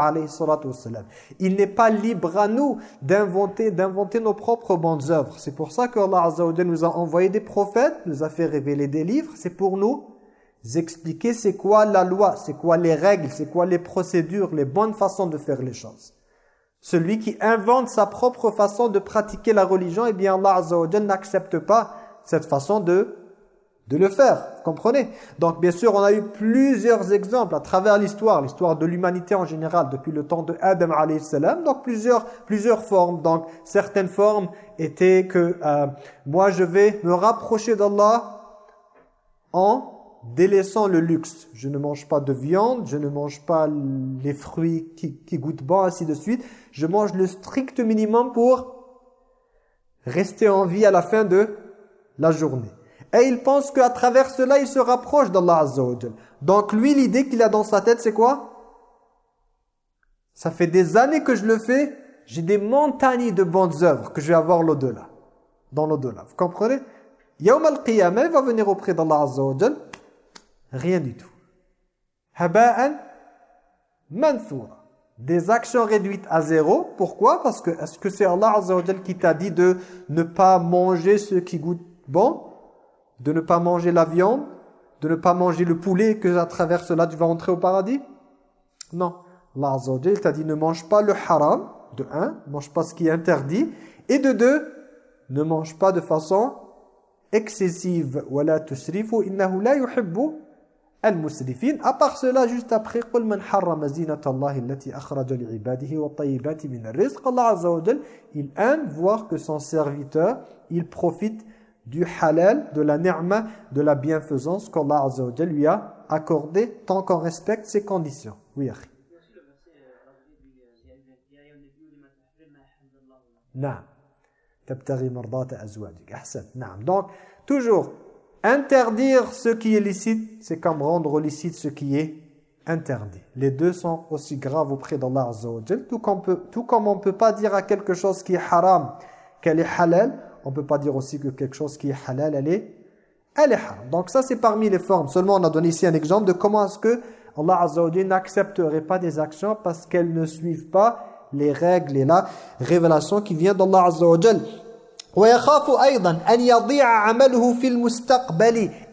Il n'est pas libre à nous d'inventer d'inventer nos propres bonnes œuvres. C'est pour ça que Allah nous a envoyé des prophètes, nous a fait révéler des livres, c'est pour nous expliquer c'est quoi la loi, c'est quoi les règles, c'est quoi les procédures, les bonnes façons de faire les choses. Celui qui invente sa propre façon de pratiquer la religion, eh bien Allah n'accepte pas cette façon de de le faire, comprenez? Donc bien sûr, on a eu plusieurs exemples à travers l'histoire, l'histoire de l'humanité en général, depuis le temps de Adam salam, donc plusieurs, plusieurs formes. Donc certaines formes étaient que euh, moi je vais me rapprocher d'Allah en délaissant le luxe. Je ne mange pas de viande, je ne mange pas les fruits qui, qui goûtent bon, ainsi de suite. Je mange le strict minimum pour rester en vie à la fin de la journée. Et il pense qu'à travers cela, il se rapproche d'Allah Azza Donc lui, l'idée qu'il a dans sa tête, c'est quoi? Ça fait des années que je le fais, j'ai des montagnes de bonnes œuvres que je vais avoir l'au-delà. Dans l'au-delà. Vous comprenez? Yawm al-Qiyamah, va venir auprès d'Allah Azza Rien du tout. Haba'an manthura. Des actions réduites à zéro. Pourquoi? Parce que est-ce que c'est Allah Azza qui t'a dit de ne pas manger ce qui goûte bon? de ne pas manger la viande, de ne pas manger le poulet, que à travers cela tu vas entrer au paradis Non. Allah Azza t'a dit ne mange pas le haram, de un, ne mange pas ce qui est interdit, et de deux, ne mange pas de façon excessive. وَلَا تُسْرِفُوا إِنَّهُ لَا يُحِبُّ الْمُسْرِفِينَ À part cela, juste après, قُلْ مَنْ حَرَّمَ زِينَةَ اللَّهِ الَّتِي أَخْرَجَ لِعِبَادِهِ وَالطَّيِّبَاتِ مِنَ الرِّزْقِ Allah Azza wa il aime voir que son serviteur, il profite du halal, de la ni'ma, de la bienfaisance qu'Allah Azza wa lui a accordé tant qu'on respecte ses conditions. Oui, akhi. Donc, toujours, interdire ce qui est licite, c'est comme rendre licite ce qui est interdit. Les deux sont aussi graves auprès d'Allah Azza wa tout, tout comme on ne peut pas dire à quelque chose qui est haram qu'elle est halal, on ne peut pas dire aussi que quelque chose qui est halal, elle est, elle est haram. Donc ça, c'est parmi les formes. Seulement, on a donné ici un exemple de comment est-ce que Allah Azza wa n'accepterait pas des actions parce qu'elles ne suivent pas les règles et la révélation qui vient d'Allah Azza wa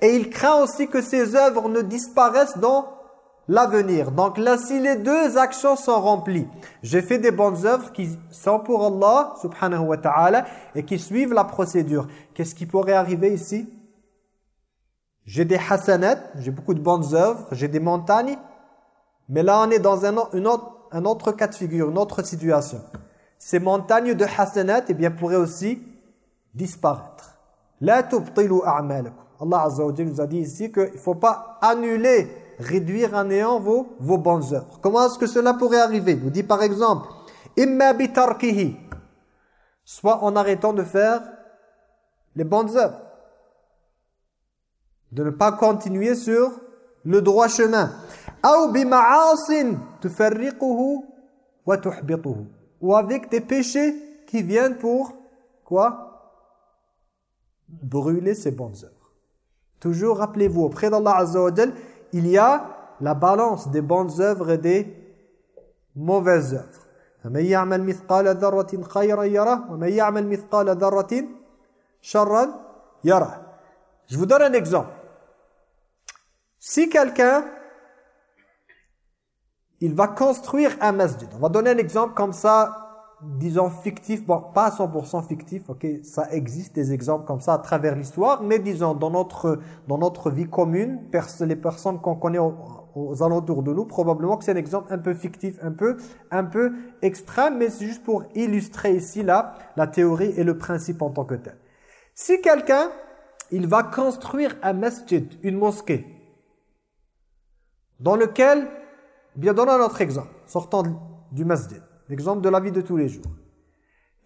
Et il craint aussi que ses œuvres ne disparaissent dans l'avenir. Donc là, si les deux actions sont remplies, j'ai fait des bonnes œuvres qui sont pour Allah, subhanahu wa ta'ala, et qui suivent la procédure. Qu'est-ce qui pourrait arriver ici? J'ai des hasanat, j'ai beaucoup de bonnes œuvres, j'ai des montagnes, mais là on est dans un, autre, un autre cas de figure, une autre situation. Ces montagnes de hasanat, eh bien, pourraient aussi disparaître. La tubtilu a'malakum. Allah Azza nous a dit ici qu'il ne faut pas annuler réduire à néant vos, vos bonnes œuvres. Comment est-ce que cela pourrait arriver? Il nous dit par exemple, soit en arrêtant de faire les bonnes œuvres, de ne pas continuer sur le droit chemin. Ou avec des péchés qui viennent pour quoi? Brûler ses bonnes œuvres. Toujours rappelez-vous auprès d'Allah Azza wa il y a la balance des bonnes œuvres et des mauvaises œuvres. Je vous donne un exemple. Si quelqu'un il va construire un masjid. On va donner un exemple comme ça disons fictif, bon, pas 100% fictif, ok, ça existe des exemples comme ça à travers l'histoire, mais disons dans notre, dans notre vie commune, les personnes qu'on connaît aux, alentours de nous, probablement que c'est un exemple un peu fictif, un peu, un peu extrême, mais c'est juste pour illustrer ici là, la théorie et le principe en tant que tel. Si quelqu'un, il va construire un masjid, une mosquée, dans lequel, bien donnons un autre exemple, sortant du masjid, L'exemple de la vie de tous les jours.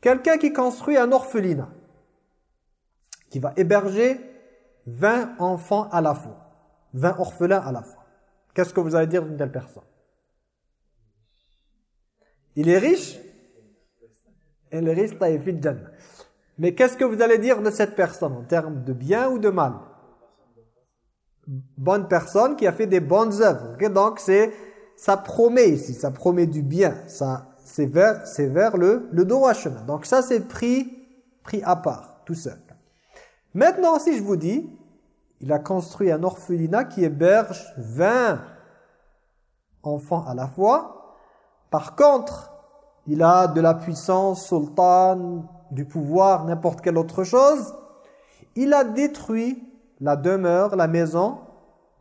Quelqu'un qui construit un orphelinat, qui va héberger 20 enfants à la fois, 20 orphelins à la fois. Qu'est-ce que vous allez dire d'une telle personne? Il est riche? Il est riche, Mais qu'est-ce que vous allez dire de cette personne en termes de bien ou de mal? Bonne personne qui a fait des bonnes œuvres. Donc ça promet ici, ça promet du bien, ça c'est vers, le, le droit chemin. Donc ça, c'est pris, pris à part, tout seul. Maintenant, si je vous dis, il a construit un orphelinat qui héberge 20 enfants à la fois. Par contre, il a de la puissance, sultan, du pouvoir, n'importe quelle autre chose. Il a détruit la demeure, la maison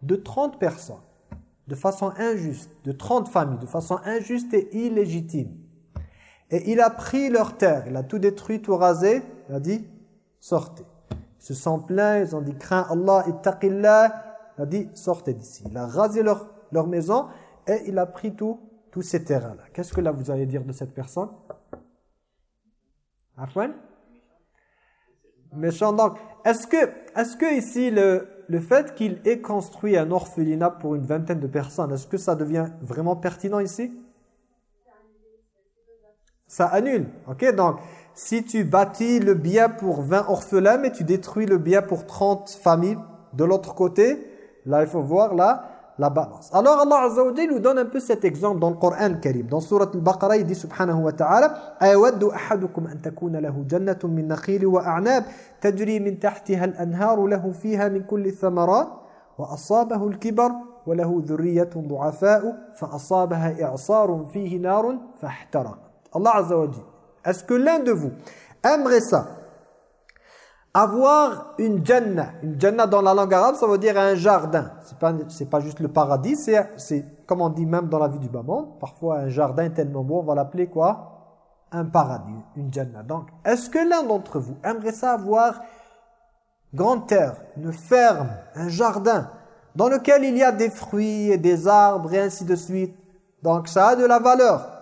de 30 personnes de façon injuste, de 30 familles, de façon injuste et illégitime. Et il a pris leur terre, il a tout détruit, tout rasé, il a dit, sortez. Ils se sont plaints, ils ont dit, crains Allah, ittaqillah, il a dit, sortez d'ici. Il a rasé leur, maison et il a pris tout, tous ces terrains-là. Qu'est-ce que là vous allez dire de cette personne? Afwan? Méchant donc. Est-ce que, est que ici le, le fait qu'il ait construit un orphelinat pour une vingtaine de personnes, est-ce que ça devient vraiment pertinent ici? Ça annule. Ok? Donc, si tu bâtis le bien pour 20 orphelins, mais tu détruis le bien pour 30 familles de l'autre côté, là, il faut voir là, la balance. Alors Allah Azza wa nous donne un peu cet exemple dans le Coran Karim. Dans sourate Al-Baqarah, il dit subhanahu wa ta'ala "Aywaddu ahadukum an takuna lahu jannatun min nakhil wa a'nab tajri min tahtiha al-anharu lahu fiha min kulli thamarat wa asabahu al-kibar wa lahu dhurriyyatun du'afa'u fa asabaha i'sarun fihi narun fahtaraqa." Allah Azza wa Est-ce que l'un de vous aimerait ça? Avoir une jannah. Une jannah dans la langue arabe, ça veut dire un jardin. C'est pas pas juste le paradis, c'est comme on dit même dans la vie du bas monde, parfois un jardin tellement beau, on va l'appeler quoi? Un paradis, une jannah. Donc, est-ce que l'un d'entre vous aimerait ça avoir grande terre, une ferme, un jardin dans lequel il y a des fruits et des arbres et ainsi de suite? Donc ça a de la valeur.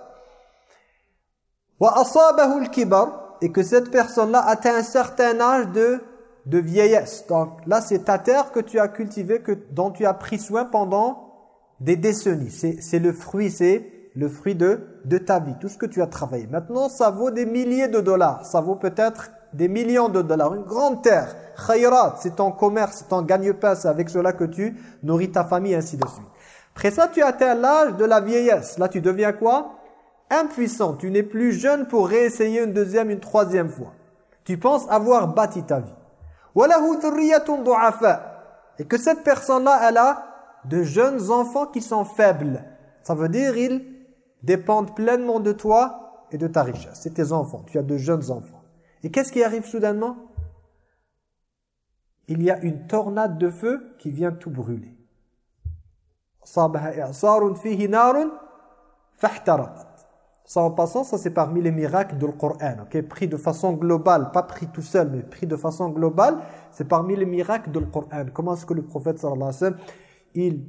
Et que cette personne-là atteint un certain âge de, de vieillesse. Donc là, c'est ta terre que tu as cultivée, que, dont tu as pris soin pendant des décennies. C'est le fruit, c'est le fruit de, de ta vie, tout ce que tu as travaillé. Maintenant, ça vaut des milliers de dollars, ça vaut peut-être des millions de dollars, une grande terre. Khayrat, c'est ton commerce, c'est ton gagne-pain, c'est avec cela que tu nourris ta famille, ainsi de suite. Après ça, tu atteins l'âge de la vieillesse. Là, tu deviens quoi? Impuissant, tu n'es plus jeune pour réessayer une deuxième, une troisième fois. Tu penses avoir bâti ta vie. Et que cette personne-là, elle a de jeunes enfants qui sont faibles. Ça veut dire ils dépendent pleinement de toi et de ta richesse. C'est tes enfants. Tu as de jeunes enfants. Et qu'est-ce qui arrive soudainement? Il y a une tornade de feu qui vient tout brûler. Ça en passant, ça c'est parmi les miracles du Coran, ok? Pris de façon globale, pas pris tout seul, mais pris de façon globale, c'est parmi les miracles du Coran. Comment est-ce que le prophète sallallahu alayhi wa sallam, il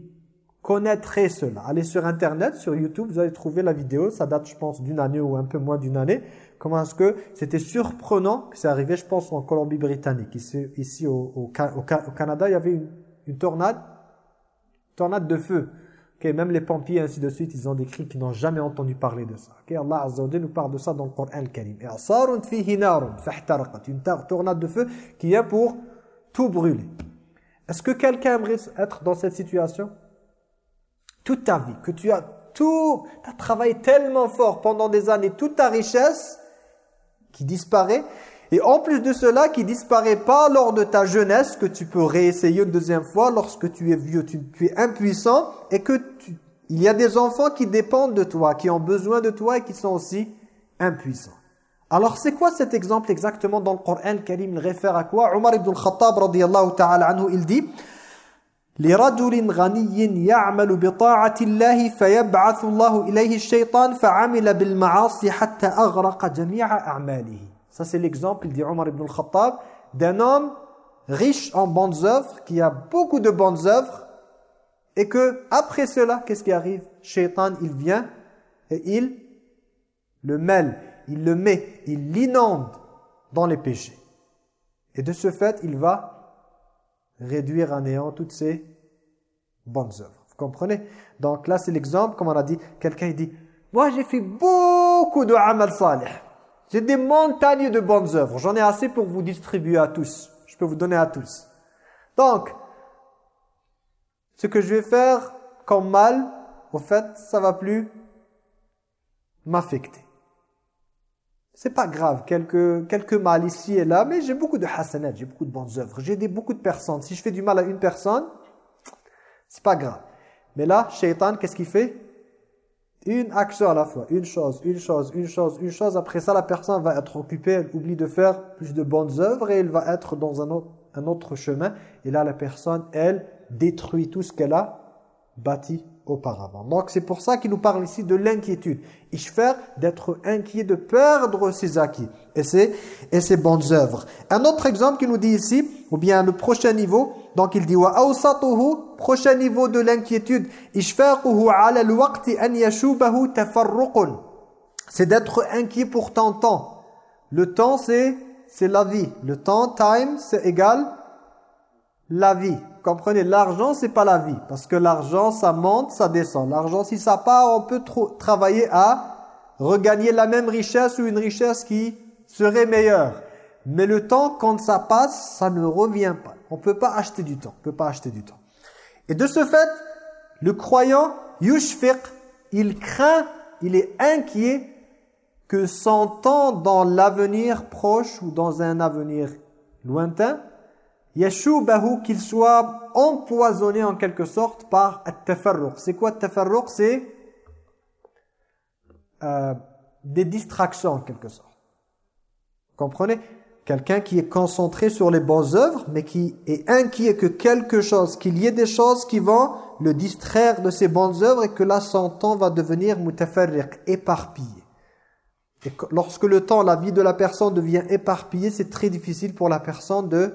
connaîtrait cela? Allez sur internet, sur YouTube, vous allez trouver la vidéo, ça date je pense d'une année ou un peu moins d'une année. Comment est-ce que c'était surprenant que c'est arrivé je pense en Colombie-Britannique. Ici, au, Canada, il y avait une tornade, tornade de feu même les pompiers, ainsi de suite, ils ont décrit qu'ils n'ont jamais entendu parler de ça. Okay, Allah Azza nous parle de ça dans le Coran Karim. Une tornade de feu qui vient pour tout brûler. Est-ce que quelqu'un aimerait être dans cette situation? Toute ta vie, que tu as tout, tu as travaillé tellement fort pendant des années, toute ta richesse qui disparaît, et en plus de cela, qui disparaît pas lors de ta jeunesse, que tu peux réessayer une deuxième fois lorsque tu es vieux, tu, es impuissant, et que il y a des enfants qui dépendent de toi, qui ont besoin de toi et qui sont aussi impuissants. Alors c'est quoi cet exemple exactement dans le Coran Karim Il réfère à quoi Omar ibn al-Khattab radiyallahu ta'ala anhu, il dit لرجل غني يعمل بطاعة الله فيبعث الله إليه الشيطان فعمل بالمعاصي حتى أغرق جميع أعماله ça, c'est l'exemple, dit Omar ibn al-Khattab, d'un homme riche en bonnes œuvres, qui a beaucoup de bonnes œuvres, et que après cela, qu'est-ce qui arrive? Shaitan, il vient et il le mêle, il le met, il l'inonde dans les péchés. Et de ce fait, il va réduire à néant toutes ces bonnes œuvres. Vous comprenez? Donc là, c'est l'exemple, comme on a dit, quelqu'un dit « Moi, j'ai fait beaucoup de amal salih. J'ai des montagnes de bonnes œuvres. J'en ai assez pour vous distribuer à tous. Je peux vous donner à tous. Donc, ce que je vais faire comme mal, au fait, ça va plus m'affecter. C'est pas grave, quelques, quelques mal ici et là, mais j'ai beaucoup de hasanat, j'ai beaucoup de bonnes œuvres. J'ai des, beaucoup de personnes. Si je fais du mal à une personne, c'est pas grave. Mais là, Shaitan, qu'est-ce qu'il fait? Une action à la fois, une chose, une chose, une chose, une chose. Après ça, la personne va être occupée, elle oublie de faire plus de bonnes œuvres et elle va être dans un autre, un autre chemin. Et là, la personne, elle, détruit tout ce qu'elle a bâti Donc c'est pour ça qu'il nous parle ici de l'inquiétude. Ishfer, d'être inquiet, de perdre ses acquis. Et ses, et ses bonnes œuvres. Un autre exemple qu'il nous dit ici, ou bien le prochain niveau, donc il dit wa prochain niveau de l'inquiétude. Ishfaquhu ala an yashubahu tafarruqun. C'est d'être inquiet pour ton temps. Le temps c'est la vie. Le temps time c'est égal la vie. Comprenez l'argent c'est pas la vie. Parce que l'argent ça monte ça descend. L'argent si ça part on peut travailler à regagner la même richesse ou une richesse qui serait meilleure. Mais le temps quand ça passe ça ne revient pas. On ne peut pas acheter du temps. On peut pas acheter du temps. Et de ce fait, le croyant, yushfiq, il craint, il est inquiet que son temps dans l'avenir proche ou dans un avenir lointain, yashubahu, qu'il soit empoisonné en quelque sorte par at-tafarruq. C'est quoi at-tafarruq? C'est euh, des distractions en quelque sorte. Comprenez? Quelqu'un qui est concentré sur les bonnes œuvres, mais qui est inquiet que quelque chose, qu'il y ait des choses qui vont le distraire de ses bonnes œuvres et que là, son temps va devenir mutafarriq, éparpillé. Et lorsque le temps, la vie de la personne devient éparpillée, c'est très difficile pour la personne de,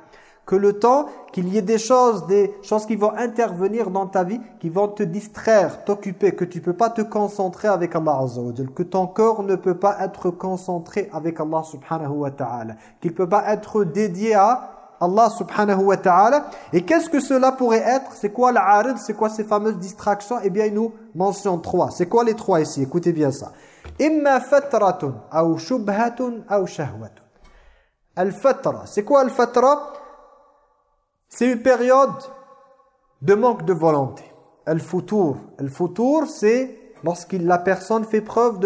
que le temps, qu'il y ait des choses, des choses qui vont intervenir dans ta vie, qui vont te distraire, t'occuper, que tu ne peux pas te concentrer avec Allah Azza wa que ton corps ne peut pas être concentré avec Allah subhanahu wa ta'ala, qu'il ne peut pas être dédié à Allah subhanahu wa ta'ala. Et qu'est-ce que cela pourrait être? C'est quoi l'arid? C'est quoi ces fameuses distractions? Eh bien, il nous mentionne trois. C'est quoi les trois ici? Écoutez bien ça. Imma fatratun shubhatun shahwatun. Al-fatra, c'est quoi al-fatra? C'est une période de manque de volonté. Al-futur, al-futur c'est lorsque la personne fait preuve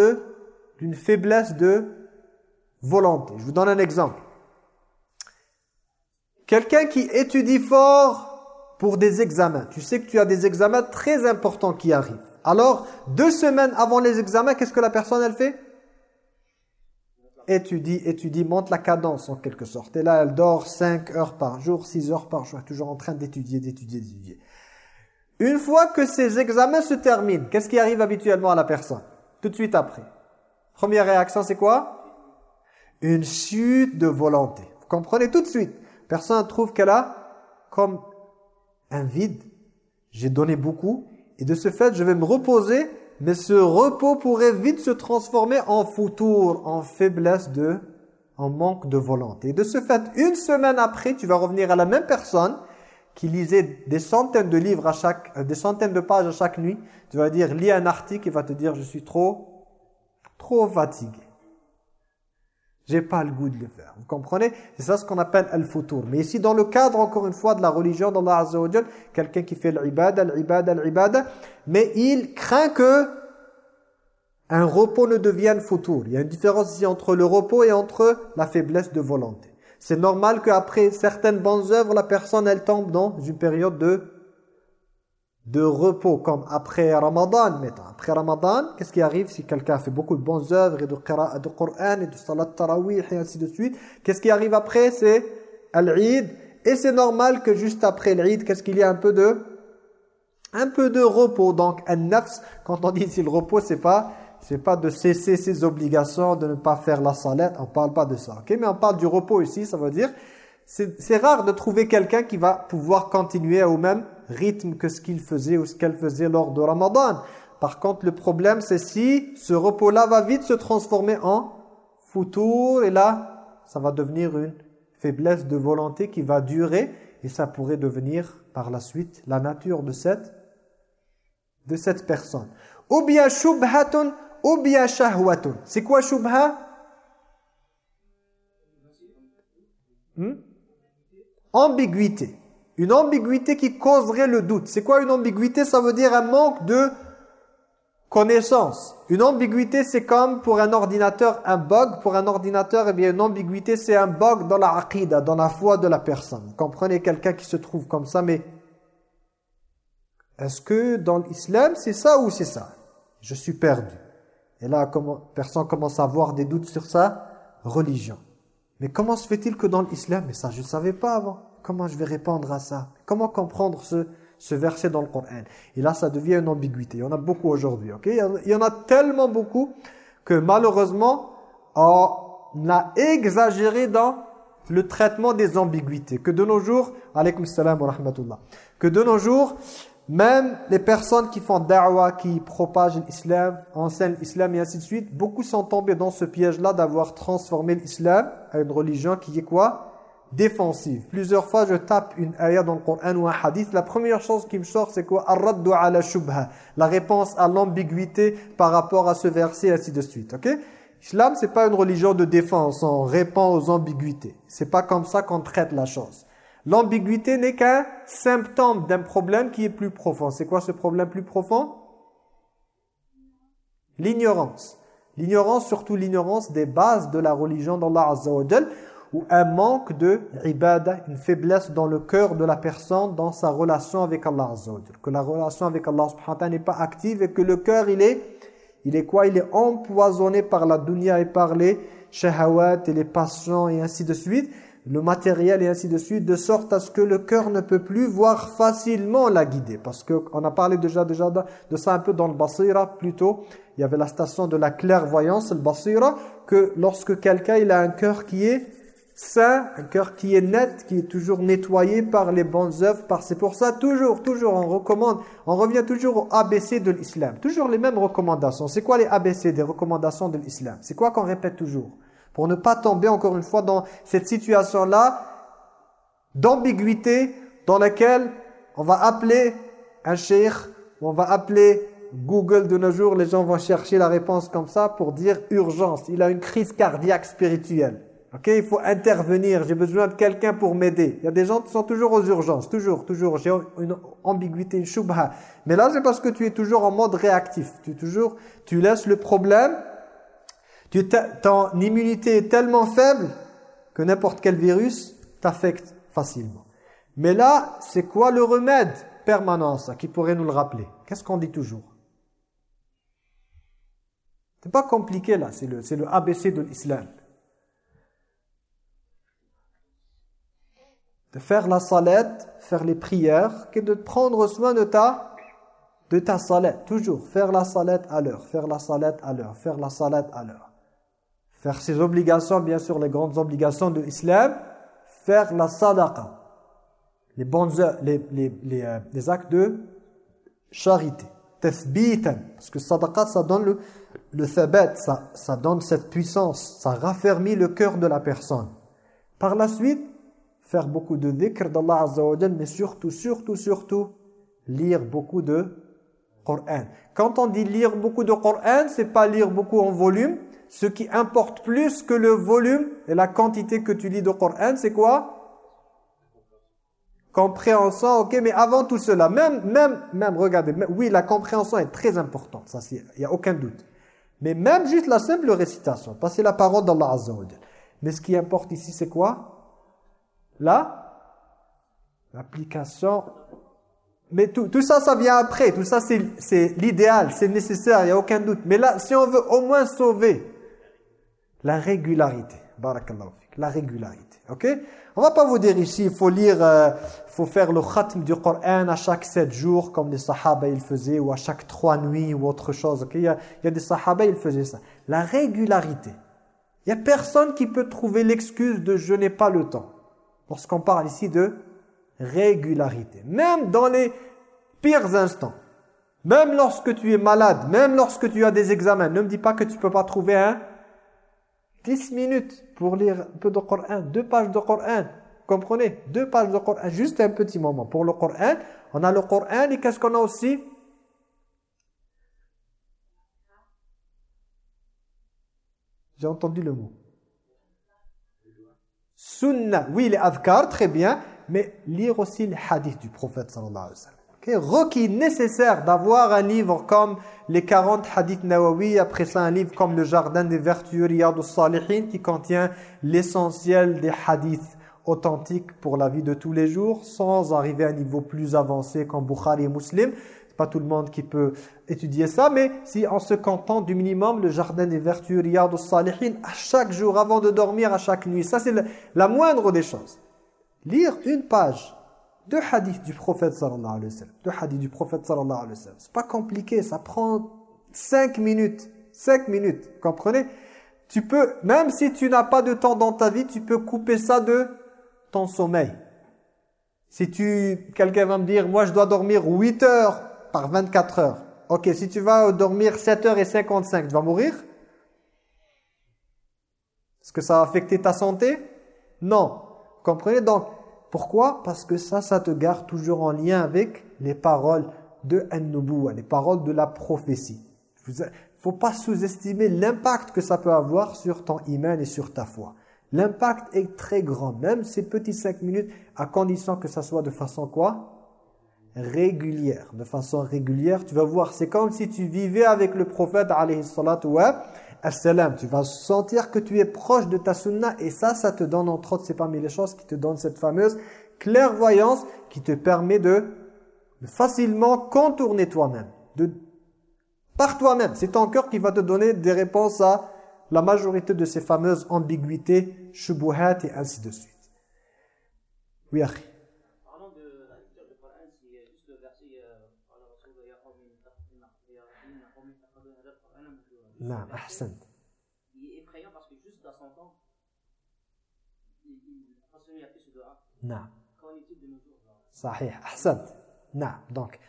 d'une faiblesse de volonté. Je vous donne un exemple. Quelqu'un qui étudie fort pour des examens. Tu sais que tu as des examens très importants qui arrivent. Alors, deux semaines avant les examens, qu'est-ce que la personne, elle fait? Étudie, étudie, monte la cadence en quelque sorte. Et là, elle dort 5 heures par jour, 6 heures par jour, toujours en train d'étudier, d'étudier, d'étudier. Une fois que ces examens se terminent, qu'est-ce qui arrive habituellement à la personne? Tout de suite après. Première réaction, c'est quoi? Une chute de volonté. Vous comprenez tout de suite. Personne trouve qu'elle a comme un vide. J'ai donné beaucoup et de ce fait, je vais me reposer, mais ce repos pourrait vite se transformer en foutour, en faiblesse de, en manque de volonté. De ce fait, une semaine après, tu vas revenir à la même personne qui lisait des centaines de livres à chaque, euh, des centaines de pages à chaque nuit. Tu vas dire, lis un article, il va te dire, je suis trop, trop fatigué. J'ai pas le goût de le faire. Vous comprenez? C'est ça ce qu'on appelle al-futur. Mais ici, dans le cadre, encore une fois, de la religion d'Allah Azza wa quelqu'un qui fait l'ibada, l'ibada, l'ibada, mais il craint que un repos ne devienne futur. Il y a une différence ici entre le repos et entre la faiblesse de volonté. C'est normal qu'après certaines bonnes œuvres, la personne, elle tombe dans une période de de repos, comme après Ramadan, mettons. Après Ramadan, qu'est-ce qui arrive si quelqu'un fait beaucoup de bonnes œuvres et de, de Coran et de Salat Tarawih et ainsi de suite? Qu'est-ce qui arrive après? C'est Al-Eid. Et c'est normal que juste après l'Eid, qu'est-ce qu'il y a un peu de un peu de repos. Donc, An-Nafs, quand on dit ici le repos, c'est pas c'est pas de cesser ses obligations, de ne pas faire la salat, on parle pas de ça. ok? Mais on parle du repos ici, ça veut dire c'est rare de trouver quelqu'un qui va pouvoir continuer au même rythme que ce qu'il faisait ou ce qu'elle faisait lors de Ramadan. Par contre, le problème, c'est si ce repos-là va vite se transformer en foutour, et là, ça va devenir une faiblesse de volonté qui va durer, et ça pourrait devenir par la suite la nature de cette, de cette personne. Ou bien shubhatun, ou bien shahwatun. C'est quoi shubha? Hmm? Ambiguïté. Une ambiguïté qui causerait le doute. C'est quoi une ambiguïté? Ça veut dire un manque de connaissance. Une ambiguïté, c'est comme pour un ordinateur, un bug. Pour un ordinateur, eh bien, une ambiguïté, c'est un bug dans la aqidah, dans la foi de la personne. Vous comprenez quelqu'un qui se trouve comme ça, mais est-ce que dans l'islam, c'est ça ou c'est ça? Je suis perdu. Et là, personne commence à avoir des doutes sur sa religion. Mais comment se fait-il que dans l'islam, mais ça je ne savais pas avant comment je vais répondre à ça? Comment comprendre ce, ce verset dans le Coran? Et là, ça devient une ambiguïté. Il y en a beaucoup aujourd'hui. ok? Il y en a tellement beaucoup que malheureusement, on a exagéré dans le traitement des ambiguïtés. Que de nos jours, alaykum salam wa rahmatullah, que de nos jours, même les personnes qui font da'wah, qui propagent l'islam, enseignent l'islam et ainsi de suite, beaucoup sont tombés dans ce piège-là d'avoir transformé l'islam à une religion qui est quoi? Défensive. Plusieurs fois, je tape une ayah dans le Coran ou un hadith. La première chose qui me sort, c'est quoi? Ala shubha. La réponse à l'ambiguïté par rapport à ce verset, ainsi de suite. Ok? Islam, c'est pas une religion de défense. On répond aux ambiguïtés. C'est pas comme ça qu'on traite la chose. L'ambiguïté n'est qu'un symptôme d'un problème qui est plus profond. C'est quoi ce problème plus profond? L'ignorance. L'ignorance, surtout l'ignorance des bases de la religion d'Allah Azza wa ou un manque de ibadah, une faiblesse dans le cœur de la personne dans sa relation avec Allah Azza Que la relation avec Allah subhanahu n'est pas active et que le cœur il est il est quoi? Il est empoisonné par la dunya et par les shahawat et les passions et ainsi de suite, le matériel et ainsi de suite, de sorte à ce que le cœur ne peut plus voir facilement la guider. Parce qu'on a parlé déjà, déjà de ça un peu dans le Basira plutôt. Il y avait la station de la clairvoyance, le Basira, que lorsque quelqu'un il a un cœur qui est saint, un cœur qui est net, qui est toujours nettoyé par les bonnes œuvres. C'est pour ça, toujours, toujours, on recommande, on revient toujours au ABC de l'islam. Toujours les mêmes recommandations. C'est quoi les ABC des recommandations de l'islam? C'est quoi qu'on répète toujours? Pour ne pas tomber, encore une fois, dans cette situation-là d'ambiguïté dans laquelle on va appeler un cheikh, on va appeler Google de nos jours, les gens vont chercher la réponse comme ça pour dire urgence. Il a une crise cardiaque spirituelle. Ok, il faut intervenir. J'ai besoin de quelqu'un pour m'aider. Il y a des gens qui sont toujours aux urgences, toujours, toujours. J'ai une ambiguïté, une shubha. Mais là, c'est parce que tu es toujours en mode réactif. Tu toujours, tu laisses le problème. Tu ton immunité est tellement faible que n'importe quel virus t'affecte facilement. Mais là, c'est quoi le remède permanent, ça, qui pourrait nous le rappeler? Qu'est-ce qu'on dit toujours? C'est pas compliqué là, c'est le, le ABC de l'islam. De faire la salette, faire les prières, que de prendre soin de ta, de ta toujours. Faire la salette à l'heure, faire la salette à l'heure, faire la salette à l'heure. Faire ses obligations, bien sûr, les grandes obligations de l'islam, faire la sadaqa, les, bonnes, les, les, euh, les actes de charité. Tathbitan, parce que sadaqa, ça donne le, le thabat, ça, ça donne cette puissance, ça raffermit le cœur de la personne. Par la suite, faire beaucoup de dhikr d'Allah Azza wa mais surtout, surtout, surtout, lire beaucoup de Coran. Quand on dit lire beaucoup de Coran, c'est pas lire beaucoup en volume. Ce qui importe plus que le volume et la quantité que tu lis de Coran, c'est quoi? Compréhension, ok, mais avant tout cela, même, même, même, regardez, oui, la compréhension est très importante, ça, il n'y a aucun doute. Mais même juste la simple récitation, passer la parole d'Allah Azza wa Mais ce qui importe ici, c'est quoi? Là L'application. Mais tout, tout ça, ça vient après. Tout ça, c'est l'idéal, c'est nécessaire, il n'y a aucun doute. Mais là, si on veut au moins sauver la régularité, la régularité, ok? On va pas vous dire ici, il faut lire, euh, faut faire le khatm du Coran à chaque sept jours, comme les sahaba ils faisaient, ou à chaque trois nuits, ou autre chose, ok? Il y, a, il y a des sahaba ils faisaient ça. La régularité. Il n'y a personne qui peut trouver l'excuse de « je n'ai pas le temps » lorsqu'on parle ici de régularité. Même dans les pires instants, même lorsque tu es malade, même lorsque tu as des examens, ne me dis pas que tu ne peux pas trouver un 10 minutes pour lire un peu de Coran, deux pages de Coran. Comprenez? Deux pages de Coran, juste un petit moment. Pour le Coran, on a le Coran et qu'est-ce qu'on a aussi? J'ai entendu le mot. Sunna, oui, les adhkar, très bien, mais lire aussi les hadiths du prophète sallallahu alayhi wa sallam. Requis nécessaire d'avoir un livre comme les 40 hadiths nawawi, après ça un livre comme le Jardin des Vertus, Riyad salihin qui contient l'essentiel des hadiths authentiques pour la vie de tous les jours, sans arriver à un niveau plus avancé comme Bukhari et Muslim pas tout le monde qui peut étudier ça, mais si on se contente du minimum, le jardin des vertus, Riyad al-Salihin, à chaque jour, avant de dormir, à chaque nuit, ça c'est la moindre des choses. Lire une page de hadith du prophète sallallahu alayhi wa sallam, de hadith du prophète sallallahu alayhi wa sallam, c'est pas compliqué, ça prend cinq minutes, cinq minutes, comprenez? Tu peux, même si tu n'as pas de temps dans ta vie, tu peux couper ça de ton sommeil. Si tu, quelqu'un va me dire, moi je dois dormir 8 heures par 24 heures. Ok, si tu vas dormir 7h55, tu vas mourir? Est-ce que ça va affecter ta santé? Non. Comprenez donc Pourquoi? Parce que ça, ça te garde toujours en lien avec les paroles de An-Nubuwa, les paroles de la prophétie. Il ne faut pas sous-estimer l'impact que ça peut avoir sur ton iman et sur ta foi. L'impact est très grand, même ces petits 5 minutes, à condition que ça soit de façon quoi? Régulière, de façon régulière. Tu vas voir, c'est comme si tu vivais avec le prophète alayhi salatu wa salam. Tu vas sentir que tu es proche de ta sunna et ça, ça te donne entre autres, c'est parmi les choses qui te donnent cette fameuse clairvoyance qui te permet de, facilement contourner toi-même. De, par toi-même. C'est ton cœur qui va te donner des réponses à la majorité de ces fameuses ambiguïtés, shubuhat et ainsi de suite. Oui, Akhi. Non. Il est effrayant parce que juste dans son temps, il, il, a fait ce doigt. Non. Qu'en est-il de nos jours Sahih, ahsant. Non, donc,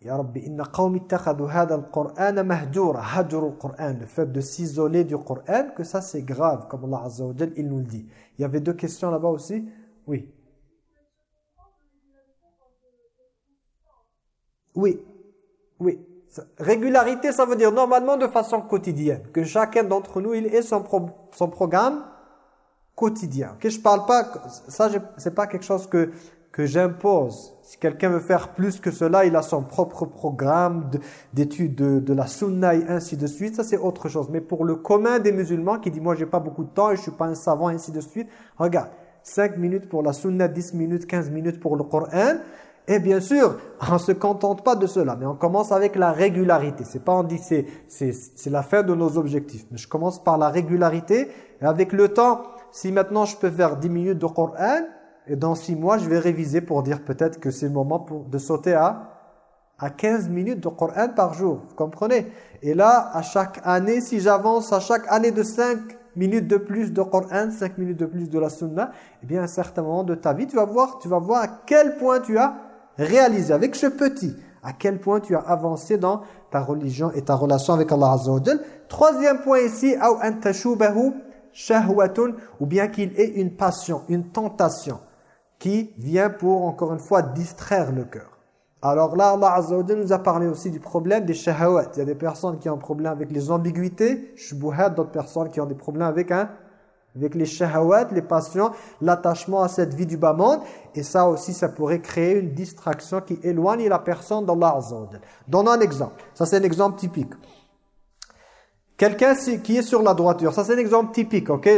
Ya Rabbi, inna qawmi ittakhadu hada al-Qur'an mahjura, hajru al-Qur'an, le fait de s'isoler du Qur'an, que ça c'est grave, comme Allah Azza wa Jal, il nous le dit. Il y avait deux questions là-bas aussi? Oui. Oui. Oui. Régularité, ça veut dire normalement de façon quotidienne. Que chacun d'entre nous, il ait son, son programme quotidien. Que je parle pas, ça c'est pas quelque chose que que j'impose. Si quelqu'un veut faire plus que cela, il a son propre programme d'études de, la sunna et ainsi de suite. Ça, c'est autre chose. Mais pour le commun des musulmans qui dit « moi, j'ai pas beaucoup de temps et je suis pas un savant, ainsi de suite », regarde, 5 minutes pour la sunna, 10 minutes, 15 minutes pour le Coran. Et bien sûr, on se contente pas de cela, mais on commence avec la régularité. C'est pas on dit c'est c'est la fin de nos objectifs, mais je commence par la régularité. Et avec le temps, si maintenant je peux faire 10 minutes de Coran, et dans six mois, je vais réviser pour dire peut-être que c'est le moment pour, de sauter à, à 15 minutes de Coran par jour. Vous comprenez? Et là, à chaque année, si j'avance à chaque année de 5 minutes de plus de Coran, 5 minutes de plus de la Sunna, eh bien, à un certain moment de ta vie, tu vas voir, tu vas voir à quel point tu as réalisé, avec ce petit, à quel point tu as avancé dans ta religion et ta relation avec Allah Azza wa Troisième point ici, ou bien qu'il ait une passion, une tentation qui vient pour, encore une fois, distraire le cœur. Alors là, Allah Azza wa nous a parlé aussi du problème des shahawat. Il y a des personnes qui ont un problème avec les ambiguïtés, shubuhat, d'autres personnes qui ont des problèmes avec, hein, avec les shahawat, les passions, l'attachement à cette vie du bas monde. Et ça aussi, ça pourrait créer une distraction qui éloigne la personne d'Allah Azza wa Donnons un exemple. Ça, c'est un exemple typique. Quelqu'un qui est sur la droiture, ça c'est un exemple typique, ok?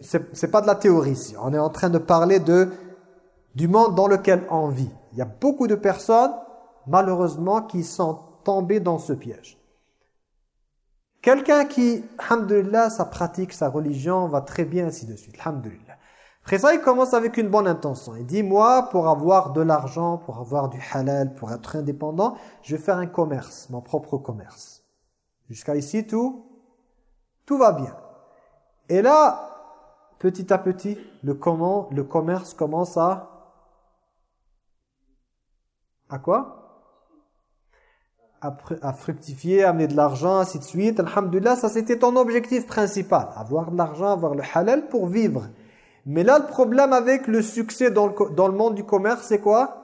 C'est pas de la théorie ici. On est en train de parler de du monde dans lequel on vit. Il y a beaucoup de personnes, malheureusement, qui sont tombées dans ce piège. Quelqu'un qui, alhamdulillah, sa pratique, sa religion va très bien, ainsi de suite, alhamdulillah. Après ça, il commence avec une bonne intention. Il dit, moi, pour avoir de l'argent, pour avoir du halal, pour être indépendant, je vais faire un commerce, mon propre commerce. Jusqu'à ici, tout, tout va bien. Et là, petit à petit, le, comment, le commerce commence à à quoi? À, fructifier, amener de l'argent, ainsi de suite. Alhamdulillah, ça c'était ton objectif principal. Avoir de l'argent, avoir le halal pour vivre. Mais là, le problème avec le succès dans le, dans le monde du commerce, c'est quoi?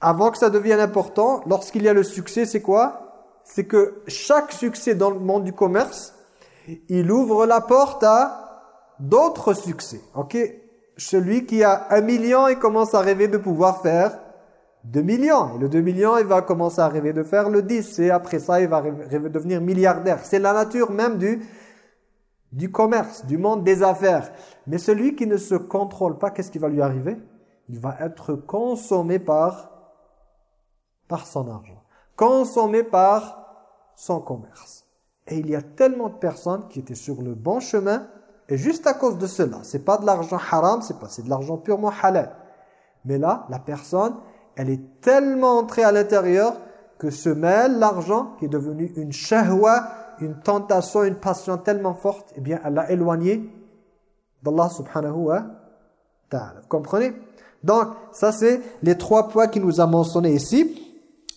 Avant que ça devienne important, lorsqu'il y a le succès, c'est quoi? C'est que chaque succès dans le monde du commerce, il ouvre la porte à d'autres succès. Ok? Celui qui a un million, il commence à rêver de pouvoir faire 2 millions. Et le 2 millions, il va commencer à rêver de faire le 10. Et après ça, il va rêver de devenir milliardaire. C'est la nature même du, du commerce, du monde des affaires. Mais celui qui ne se contrôle pas, qu'est-ce qui va lui arriver? Il va être consommé par, par son argent. Consommé par son commerce. Et il y a tellement de personnes qui étaient sur le bon chemin et juste à cause de cela, c'est pas de l'argent haram, c'est pas, c'est de l'argent purement halal. Mais là, la personne, elle est tellement entrée à l'intérieur que se mêle l'argent qui est devenu une shahwa, une tentation, une passion tellement forte, eh bien, elle l'a éloigné d'Allah subhanahu wa ta'ala. Vous comprenez? Donc, ça c'est les trois points qu'il nous a mentionnés ici.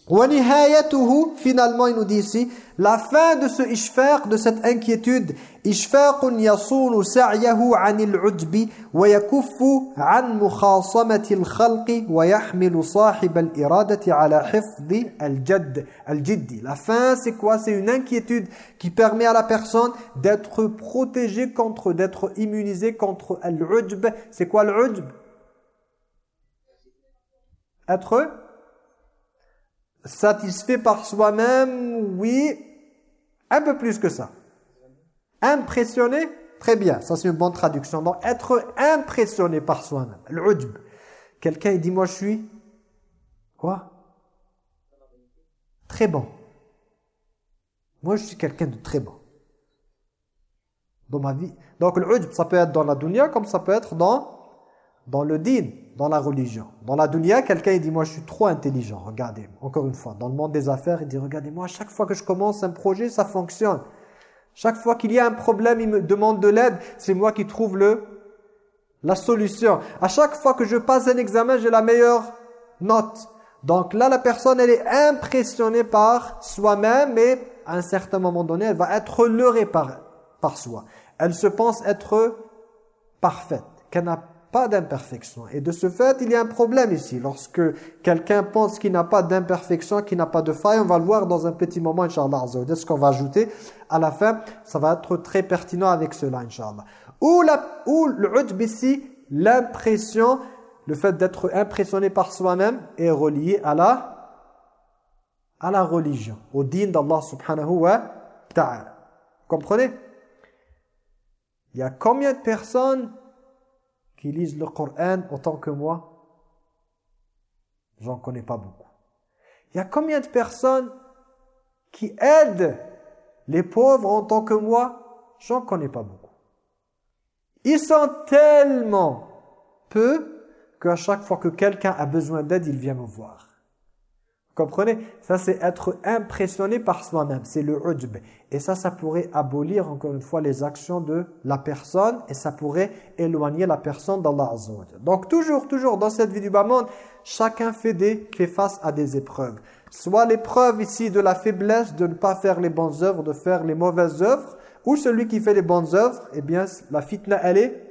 Finalement, il nous dit ici, la fin de ce ishfaq, de cette inquiétude, ishfaqun yasulu sa'yahu anil ujbi wa yakuffu an mukhasamati al-khalqi wa yahmilu sahib al-iradati ala hifdi al-jiddi. La fin, c'est quoi? C'est une inquiétude qui permet à la personne d'être protégée contre, d'être immunisée contre al-ujb. C'est quoi l'ujb Être satisfait par soi-même, oui, un peu plus que ça. Impressionné? Très bien, ça c'est une bonne traduction. Donc être impressionné par soi-même. L'ujb. Quelqu'un dit moi je suis quoi? Très bon. Moi je suis quelqu'un de très bon. Dans ma vie. Donc l'ujb ça peut être dans la dunya comme ça peut être dans dans le din, dans la religion. Dans la dunya, quelqu'un dit moi je suis trop intelligent. Regardez, encore une fois, dans le monde des affaires, il dit regardez moi à chaque fois que je commence un projet, ça fonctionne. Chaque fois qu'il y a un problème, il me demande de l'aide. C'est moi qui trouve le, la solution. À chaque fois que je passe un examen, j'ai la meilleure note. Donc là, la personne, elle est impressionnée par soi-même et à un certain moment donné, elle va être leurrée par, par soi. Elle se pense être parfaite, qu'elle n'a pas d'imperfection. Et de ce fait, il y a un problème ici. Lorsque quelqu'un pense qu'il n'a pas d'imperfection, qu'il n'a pas de faille, on va le voir dans un petit moment, Inch'Allah. Ce qu'on va ajouter à la fin, ça va être très pertinent avec cela, Inch'Allah. Ou, la, ou le ici, l'impression, le fait d'être impressionné par soi-même est relié à la, à la religion, au din d'Allah subhanahu wa ta'ala. Comprenez? Il y a combien de personnes qui lisent le Coran autant que moi J'en connais pas beaucoup. Il y a combien de personnes qui aident les pauvres en tant que moi? J'en connais pas beaucoup. Ils sont tellement peu qu'à chaque fois que quelqu'un a besoin d'aide, il vient me voir. Comprenez? Ça, c'est être impressionné par soi-même. C'est le ujb. Et ça, ça pourrait abolir, encore une fois, les actions de la personne et ça pourrait éloigner la personne d'Allah Azza Donc, toujours, toujours, dans cette vie du bas monde, chacun fait, des, fait face à des épreuves. Soit l'épreuve ici de la faiblesse, de ne pas faire les bonnes œuvres, de faire les mauvaises œuvres, ou celui qui fait les bonnes œuvres, eh bien, la fitna, elle est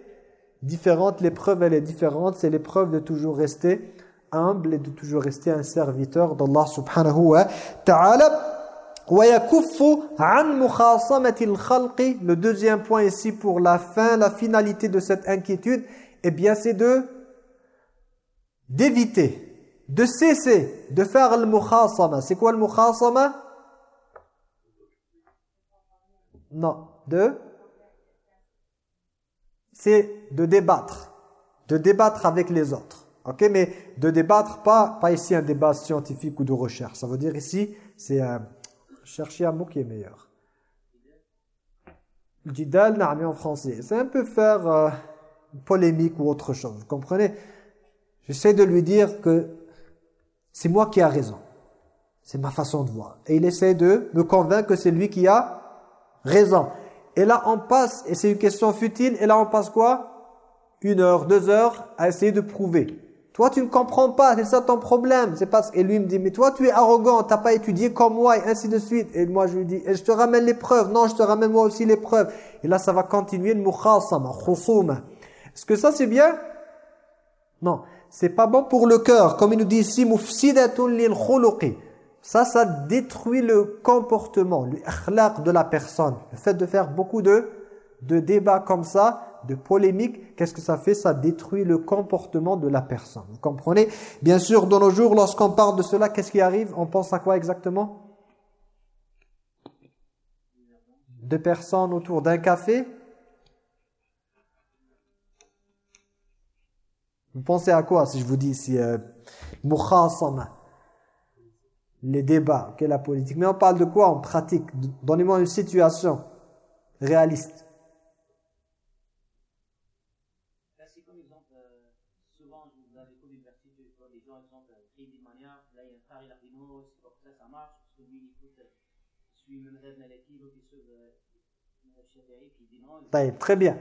différente, l'épreuve, elle est différente. C'est l'épreuve de toujours rester humble et de toujours rester un serviteur d'Allah subhanahu wa ta'ala. Le deuxième point ici pour la fin, la finalité de cette inquiétude, eh bien c'est de d'éviter, de cesser de faire le mukhasama. C'est quoi le mukhasama Non, de c'est de débattre, de débattre avec les autres. Ok, mais de débattre, pas, pas ici un débat scientifique ou de recherche. Ça veut dire ici, c'est chercher un mot qui est meilleur. Le jidal, mais en français. C'est un peu faire euh, polémique ou autre chose. Vous comprenez? J'essaie de lui dire que c'est moi qui a raison. C'est ma façon de voir. Et il essaie de me convaincre que c'est lui qui a raison. Et là, on passe, et c'est une question futile, et là, on passe quoi? Une heure, deux heures à essayer de prouver. Toi, tu ne comprends pas, c'est ça ton problème. C'est parce et lui me dit, mais toi, tu es arrogant, tu n'as pas étudié comme moi, et ainsi de suite. Et moi, je lui dis, et je te ramène les preuves. Non, je te ramène moi aussi les preuves. Et là, ça va continuer le mukhasama, khusuma. Est-ce que ça, c'est bien? Non, c'est pas bon pour le cœur. Comme il nous dit ici, mufsidatun lil khuluqi. Ça, ça détruit le comportement, le de la personne. Le fait de faire beaucoup de, de débats comme ça, de polémique, qu'est-ce que ça fait? Ça détruit le comportement de la personne. Vous comprenez? Bien sûr, dans nos jours, lorsqu'on parle de cela, qu'est-ce qui arrive? On pense à quoi exactement? Deux personnes autour d'un café Vous pensez à quoi si je vous dis si euh, les débats, que la politique? Mais on parle de quoi? En pratique Donnez-moi une situation réaliste. Très bien.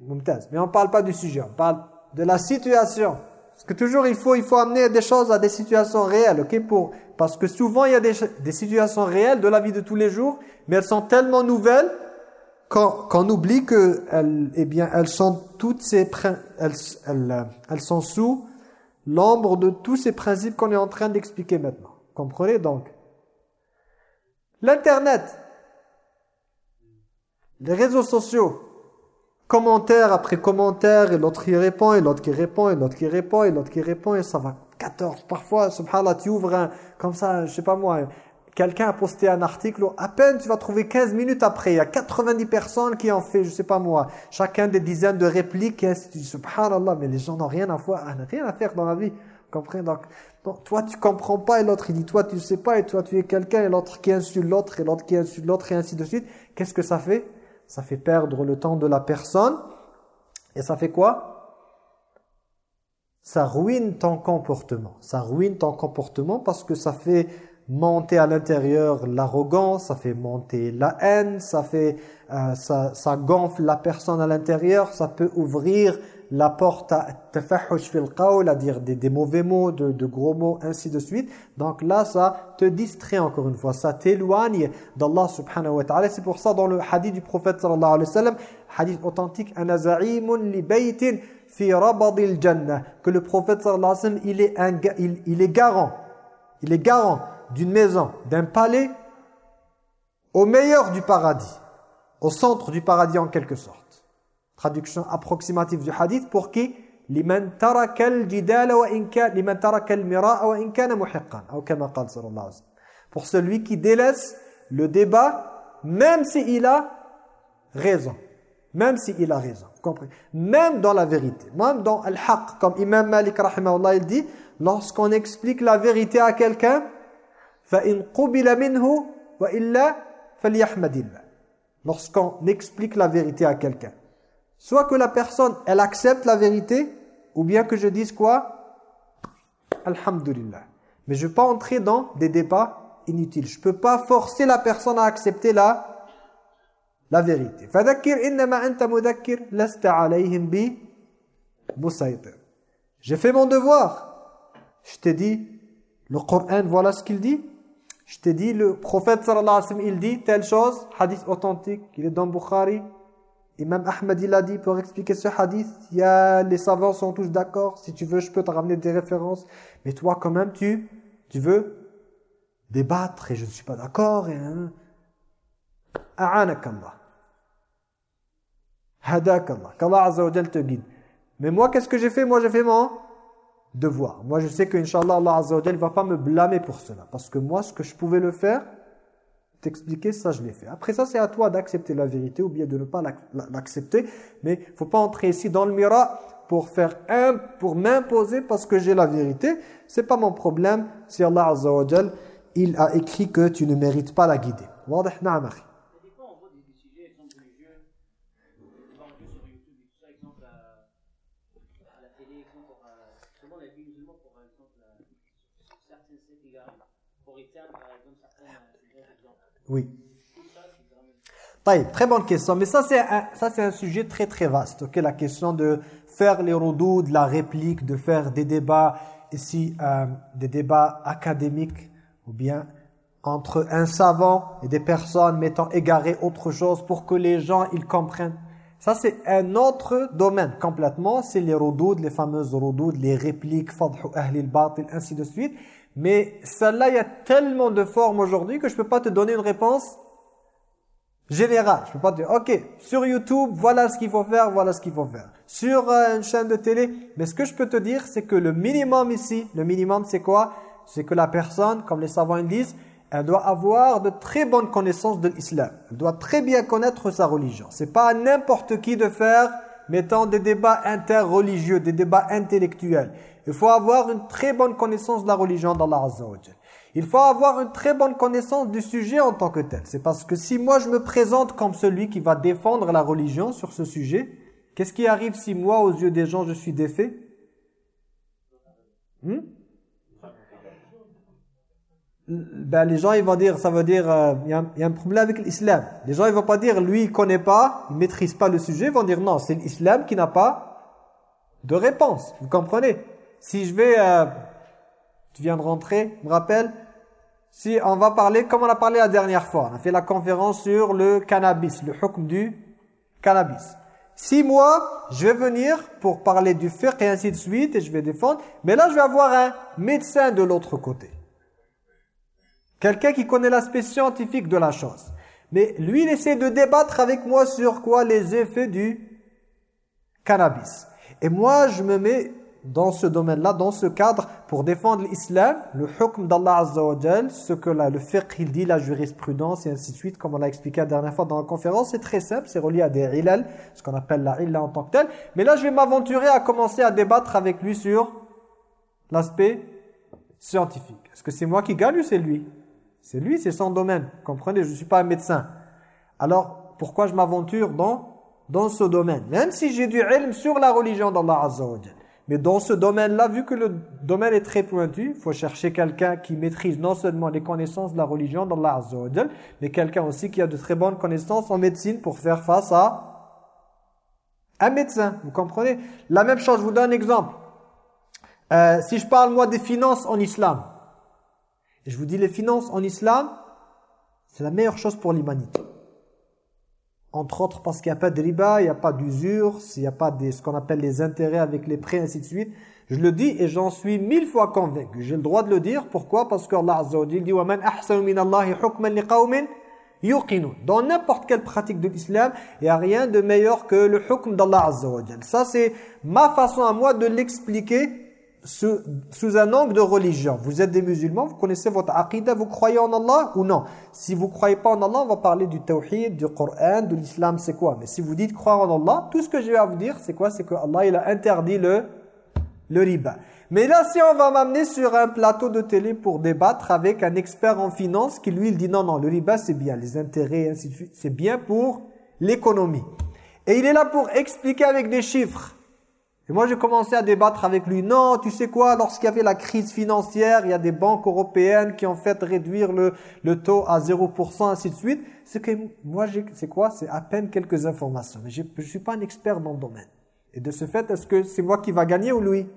Mais on ne parle pas du sujet, on parle de la situation. Parce que toujours, il faut, il faut amener des choses à des situations réelles. ok Pour, parce que souvent, il y a des, des situations réelles de la vie de tous les jours, mais elles sont tellement nouvelles qu'on oublie que elles, eh bien, elles sont toutes ces elles, elles, elles sont sous l'ombre de tous ces principes qu'on est en train d'expliquer maintenant. Comprenez donc? L'Internet, les réseaux sociaux, commentaire après commentaire, et l'autre qui répond, et l'autre qui répond, et l'autre qui répond, et l'autre qui répond, et ça va 14. Parfois, subhanallah, tu ouvres un, comme ça, je sais pas moi, quelqu'un a posté un article, à peine tu vas trouver 15 minutes après, il y a 90 personnes qui ont fait, je sais pas moi, chacun des dizaines de répliques, et subhanallah, mais les gens n'ont rien à rien à faire dans la vie. Comprenez donc, toi tu comprends pas et l'autre il dit toi tu sais pas et toi tu es quelqu'un et l'autre qui insulte l'autre et l'autre qui insulte l'autre et ainsi de suite. Qu'est-ce que ça fait? Ça fait perdre le temps de la personne. Et ça fait quoi? Ça ruine ton comportement. Ça ruine ton comportement parce que ça fait monter à l'intérieur l'arrogance, ça fait monter la haine, ça fait euh, ça, ça gonfle la personne à l'intérieur, ça peut ouvrir la porte à tafahush fil à dire des, des mauvais mots, de, de, gros mots, ainsi de suite. Donc là, ça te distrait encore une fois, ça t'éloigne d'Allah subhanahu wa ta'ala. C'est pour ça dans le hadith du prophète sallallahu alayhi wa sallam, hadith authentique, « Ana za'imun li baytin fi rabadil jannah » que le prophète sallallahu alayhi wa sallam, il est, un, il, il est garant, il est garant d'une maison, d'un palais au meilleur du paradis, au centre du paradis en quelque sorte. Traduction approximative du hadith pour qui liman taraka al-jidala wa in kana liman taraka al-mira'a wa in kana muhiqqan ou kama qala sallallahu alayhi Pour celui qui délaisse le débat même s'il a raison. Même s'il a raison. Compris Même dans la vérité. Même dans al-haq. Comme Imam Malik rahimahullah il dit, lorsqu'on explique la vérité à quelqu'un, فَإِنْ قُبِلَ مِنْهُ وَإِلَّا فَلْيَحْمَدِ Lorsqu'on explique la vérité à quelqu'un. Soit que la personne, elle accepte la vérité, ou bien que je dise quoi? Alhamdulillah. Mais je ne veux pas entrer dans des débats inutiles. Je ne peux pas forcer la personne à accepter la, la vérité. J'ai fait mon devoir. Je t'ai dit, le Coran, voilà ce qu'il dit. Je t'ai dit, le prophète sallallahu alayhi wa sallam, il dit telle chose, hadith authentique, il est dans Bukhari, Imam Ahmed, il dit, pour expliquer ce hadith, il y a, les savants sont tous d'accord. Si tu veux, je peux te ramener des références. Mais toi, quand même, tu, tu veux débattre et je ne suis pas d'accord. Hein. A'anakallah. Hadakallah. Qu'Allah Azza wa te guide. Mais moi, qu'est-ce que j'ai fait? Moi, j'ai fait mon devoir. Moi, je sais qu'Inch'Allah, Allah Azza wa ne va pas me blâmer pour cela. Parce que moi, ce que je pouvais le faire, t'expliquer, ça je l'ai fait. Après ça, c'est à toi d'accepter la vérité ou bien de ne pas l'accepter. Mais il faut pas entrer ici dans le mira pour faire un, pour m'imposer parce que j'ai la vérité. C'est pas mon problème si Allah Azza il a écrit que tu ne mérites pas la guider. Oui. Très bonne question. Mais ça, c'est un, un sujet très, très vaste. ok? La question de faire les roudous, de la réplique, de faire des débats, ici, euh, des débats académiques, ou bien entre un savant et des personnes mettant égaré autre chose pour que les gens, ils comprennent. Ça, c'est un autre domaine complètement. C'est les roudous, les fameuses roudous, les répliques, fadhu ahli al-batil, ainsi de suite. Mais celle-là, il y a tellement de formes aujourd'hui que je ne peux pas te donner une réponse générale. Je ne peux pas te dire, ok, sur YouTube, voilà ce qu'il faut faire, voilà ce qu'il faut faire. Sur euh, une chaîne de télé, mais ce que je peux te dire, c'est que le minimum ici, le minimum c'est quoi? C'est que la personne, comme les savants disent, elle doit avoir de très bonnes connaissances de l'islam. Elle doit très bien connaître sa religion. C'est pas n'importe qui de faire, mettant des débats interreligieux, des débats intellectuels. Il faut avoir une très bonne connaissance de la religion d'Allah Azza wa Il faut avoir une très bonne connaissance du sujet en tant que tel. C'est parce que si moi je me présente comme celui qui va défendre la religion sur ce sujet, qu'est-ce qui arrive si moi aux yeux des gens je suis défait? Hmm? ben, les gens ils vont dire, ça veut dire, euh, il y, y, a un problème avec l'islam. Les gens ils vont pas dire, lui il connaît pas, il maîtrise pas le sujet, ils vont dire non, c'est l'islam qui n'a pas de réponse. Vous comprenez? Si je vais, euh, tu viens de rentrer, me rappelle, si on va parler, comme on a parlé la dernière fois, on a fait la conférence sur le cannabis, le hukm du cannabis. Si moi, je vais venir pour parler du fiqh et ainsi de suite, et je vais défendre, mais là je vais avoir un médecin de l'autre côté. Quelqu'un qui connaît l'aspect scientifique de la chose. Mais lui, il essaie de débattre avec moi sur quoi les effets du cannabis. Et moi, je me mets dans ce domaine-là, dans ce cadre, pour défendre l'islam, le hukm d'Allah Azza wa ce que le fiqh il dit, la jurisprudence et ainsi de suite, comme on l'a expliqué la dernière fois dans la conférence, c'est très simple, c'est relié à des ilal, ce qu'on appelle la illa en tant que tel. Mais là, je vais m'aventurer à commencer à débattre avec lui sur l'aspect scientifique. Est-ce que c'est moi qui gagne ou c'est lui? C'est lui, c'est son domaine. comprenez, je ne suis pas un médecin. Alors, pourquoi je m'aventure dans, dans ce domaine? Même si j'ai du ilm sur la religion d'Allah Azza wa mais dans ce domaine-là, vu que le domaine est très pointu, il faut chercher quelqu'un qui maîtrise non seulement les connaissances de la religion d'Allah Azza mais quelqu'un aussi qui a de très bonnes connaissances en médecine pour faire face à Un médecin, vous comprenez? La même chose, je vous donne un exemple. Euh, si je parle moi des finances en islam, et je vous dis les finances en islam, c'est la meilleure chose pour l'humanité entre autres parce qu'il n'y a pas de riba, il n'y a pas d'usure, il n'y a pas de, ce qu'on appelle les intérêts avec les prêts, ainsi de suite. Je le dis et j'en suis mille fois convaincu. J'ai le droit de le dire. Pourquoi? Parce qu'Allah Azza wa dit Dans n'importe quelle pratique de l'islam, il n'y a rien de meilleur que le hukm d'Allah Azza wa Ça, c'est ma façon à moi de l'expliquer sous, sous, un angle de religion. Vous êtes des musulmans, vous connaissez votre aqidah, vous croyez en Allah ou non? Si vous ne croyez pas en Allah, on va parler du tawhid, du Coran, de l'islam, c'est quoi? Mais si vous dites croire en Allah, tout ce que je vais à vous dire, c'est quoi? C'est que Allah il a interdit le, le riba. Mais là, si on va m'amener sur un plateau de télé pour débattre avec un expert en finance qui lui, il dit non, non, le riba c'est bien, les intérêts, ainsi de suite, c'est bien pour l'économie. Et il est là pour expliquer avec des chiffres. Et moi, j'ai commencé à débattre avec lui. Non, tu sais quoi, lorsqu'il y avait la crise financière, il y a des banques européennes qui ont fait réduire le, le taux à 0%, ainsi de suite. C'est que moi, c'est quoi? C'est à peine quelques informations. Mais je ne suis pas un expert dans le domaine. Et de ce fait, est-ce que c'est moi qui va gagner ou lui?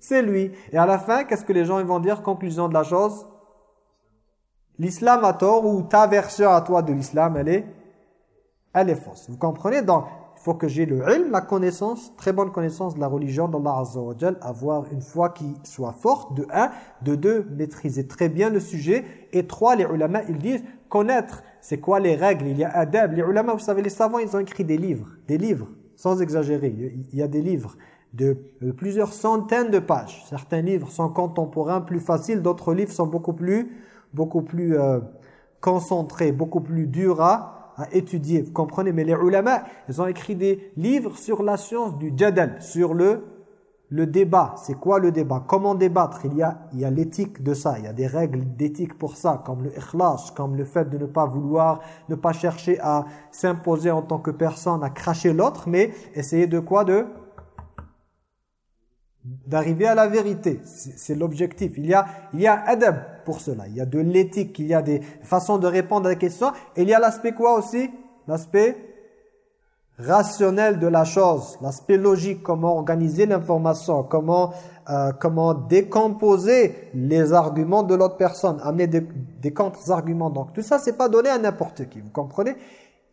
C'est lui. Et à la fin, qu'est-ce que les gens vont dire? Conclusion de la chose L'islam a tort ou ta version à toi de l'islam, elle est, elle est fausse. Vous comprenez? Donc, faut que j'ai le ilm, la connaissance, très bonne connaissance de la religion d'Allah Azza wa avoir une foi qui soit forte, de un. De deux, maîtriser très bien le sujet. Et trois, les ulama, ils disent connaître, c'est quoi les règles? Il y a adab. Les ulama, vous savez, les savants, ils ont écrit des livres, des livres, sans exagérer. Il y a des livres de plusieurs centaines de pages. Certains livres sont contemporains, plus faciles, d'autres livres sont beaucoup plus, beaucoup plus euh, concentrés, beaucoup plus durs à, à, étudier. Vous comprenez Mais les ulama, ils ont écrit des livres sur la science du jadal, sur le, le débat. C'est quoi le débat? Comment débattre? Il y a, l'éthique de ça, il y a des règles d'éthique pour ça, comme le ikhlas, comme le fait de ne pas vouloir, ne pas chercher à s'imposer en tant que personne, à cracher l'autre, mais essayer de quoi? De d'arriver à la vérité. C'est l'objectif. Il y a il y a adab pour cela. Il y a de l'éthique, il y a des façons de répondre à la question. Et il y a l'aspect quoi aussi? L'aspect rationnel de la chose, l'aspect logique, comment organiser l'information, comment euh, comment décomposer les arguments de l'autre personne, amener des, des contre-arguments. Donc tout ça, c'est pas donné à n'importe qui, vous comprenez?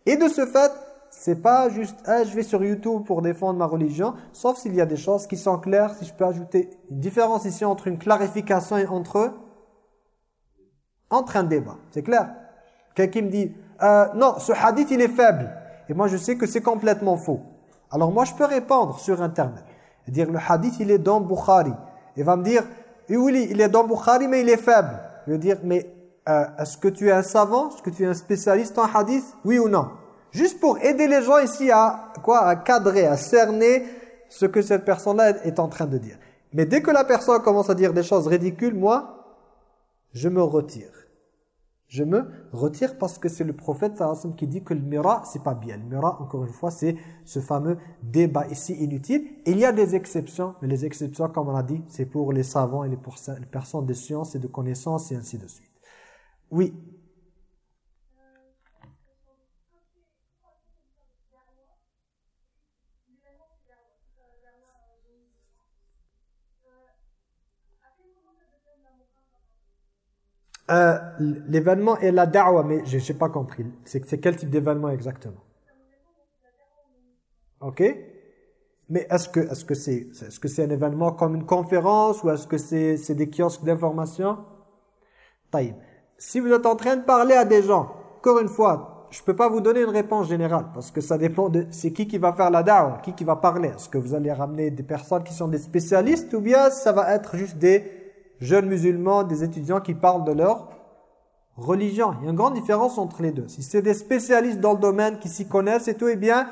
Et de ce fait, c'est pas juste ah, je vais sur YouTube pour défendre ma religion, sauf s'il y a des choses qui sont claires, si je peux ajouter une différence ici entre une clarification et entre entre un débat. C'est clair? Quelqu'un me dit euh, non, ce hadith il est faible et moi je sais que c'est complètement faux. Alors moi je peux répondre sur internet et dire le hadith il est dans Bukhari. Il va me dire oui, il est dans Bukhari mais il est faible. Je vais dire mais euh, est-ce que tu es un savant? Est-ce que tu es un spécialiste en hadith? Oui ou non? Juste pour aider les gens ici à, quoi, à cadrer, à cerner ce que cette personne-là est en train de dire. Mais dès que la personne commence à dire des choses ridicules, moi, je me retire. Je me retire parce que c'est le prophète qui dit que le mira, c'est pas bien. Le mira, encore une fois, c'est ce fameux débat ici inutile. il y a des exceptions, mais les exceptions, comme on a dit, c'est pour les savants et les personnes de science et de connaissances et ainsi de suite. Oui, Euh, l'événement est la da'wa, mais je n'ai pas compris. C'est quel type d'événement exactement? Ok? Mais est-ce que est-ce que c'est est-ce que un événement comme une conférence ou est-ce que c'est des kiosques d'information? Si vous êtes en train de parler à des gens, encore une fois, je ne peux pas vous donner une réponse générale parce que ça dépend de c'est qui qui va faire la da'wa, qui qui va parler. Est-ce que vous allez ramener des personnes qui sont des spécialistes ou bien ça va être juste des jeunes musulmans, des étudiants qui parlent de leur religion. Il y a une grande différence entre les deux. Si c'est des spécialistes dans le domaine qui s'y connaissent et tout, eh bien,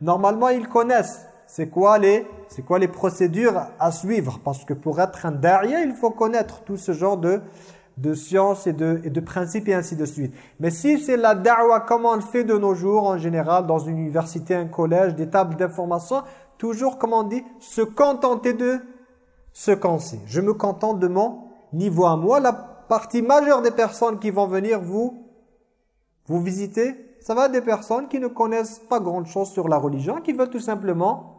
normalement, ils connaissent. C'est quoi les quoi les procédures à suivre? Parce que pour être un derrière, il faut connaître tout ce genre de de sciences et de, et de principes et ainsi de suite. Mais si c'est la da'wa comme on le fait de nos jours en général dans une université, un collège, des tables d'information, toujours comme on dit, se contenter de ce qu'on sait. Je me contente de mon niveau à moi. La partie majeure des personnes qui vont venir vous, vous visiter, Ça va des personnes qui ne connaissent pas grand-chose sur la religion, qui veulent tout simplement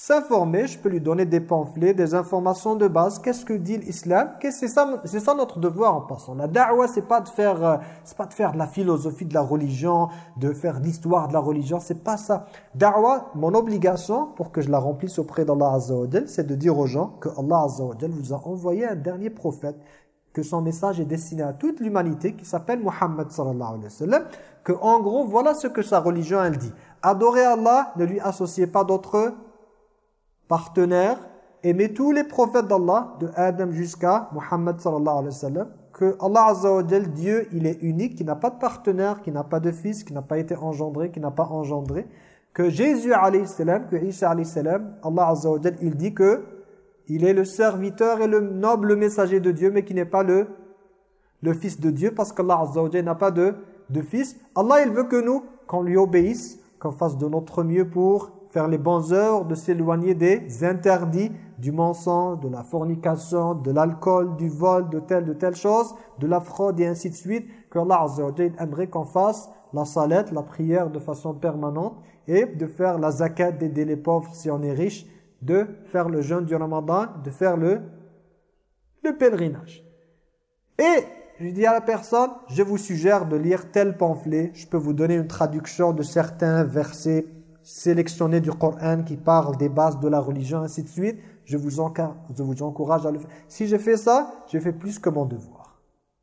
s'informer, je peux lui donner des pamphlets, des informations de base. Qu'est-ce que dit l'islam? C'est ça, ça notre devoir en passant. La da'wah, c'est pas de faire, euh, c'est pas de faire de la philosophie de la religion, de faire l'histoire de la religion. C'est pas ça. Da'wah, mon obligation pour que je la remplisse auprès d'Allah Azza c'est de dire aux gens que Allah Azza vous a envoyé un dernier prophète, que son message est destiné à toute l'humanité, qui s'appelle Muhammad sallallahu alayhi wa sallam, que en gros, voilà ce que sa religion elle dit. Adorer Allah, ne lui associez pas d'autres partenaire, aimez tous les prophètes d'Allah, de Adam jusqu'à Muhammad sallallahu alayhi wa sallam, que Allah azza Dieu, il est unique, qui n'a pas de partenaire, qui n'a pas de fils, qui n'a pas été engendré, qui n'a pas engendré, que Jésus alayhi salam, que Isa alayhi salam, Allah azza il dit que il est le serviteur et le noble messager de Dieu, mais qui n'est pas le, le fils de Dieu, parce qu'Allah azza wa n'a pas de, de fils. Allah, il veut que nous, qu'on lui obéisse, qu'on fasse de notre mieux pour faire les bonnes œuvres, de s'éloigner des interdits, du mensonge, de la fornication, de l'alcool, du vol, de telle, de telle chose, de la fraude et ainsi de suite, que Allah aimerait qu'on fasse la salette, la prière de façon permanente et de faire la zakat, d'aider les pauvres si on est riche, de faire le jeûne du ramadan, de faire le, le pèlerinage. Et je dis à la personne, je vous suggère de lire tel pamphlet, je peux vous donner une traduction de certains versets sélectionné du Coran qui parle des bases de la religion, ainsi de suite, je vous, vous encourage à le faire. Si je fais ça, je fais plus que mon devoir.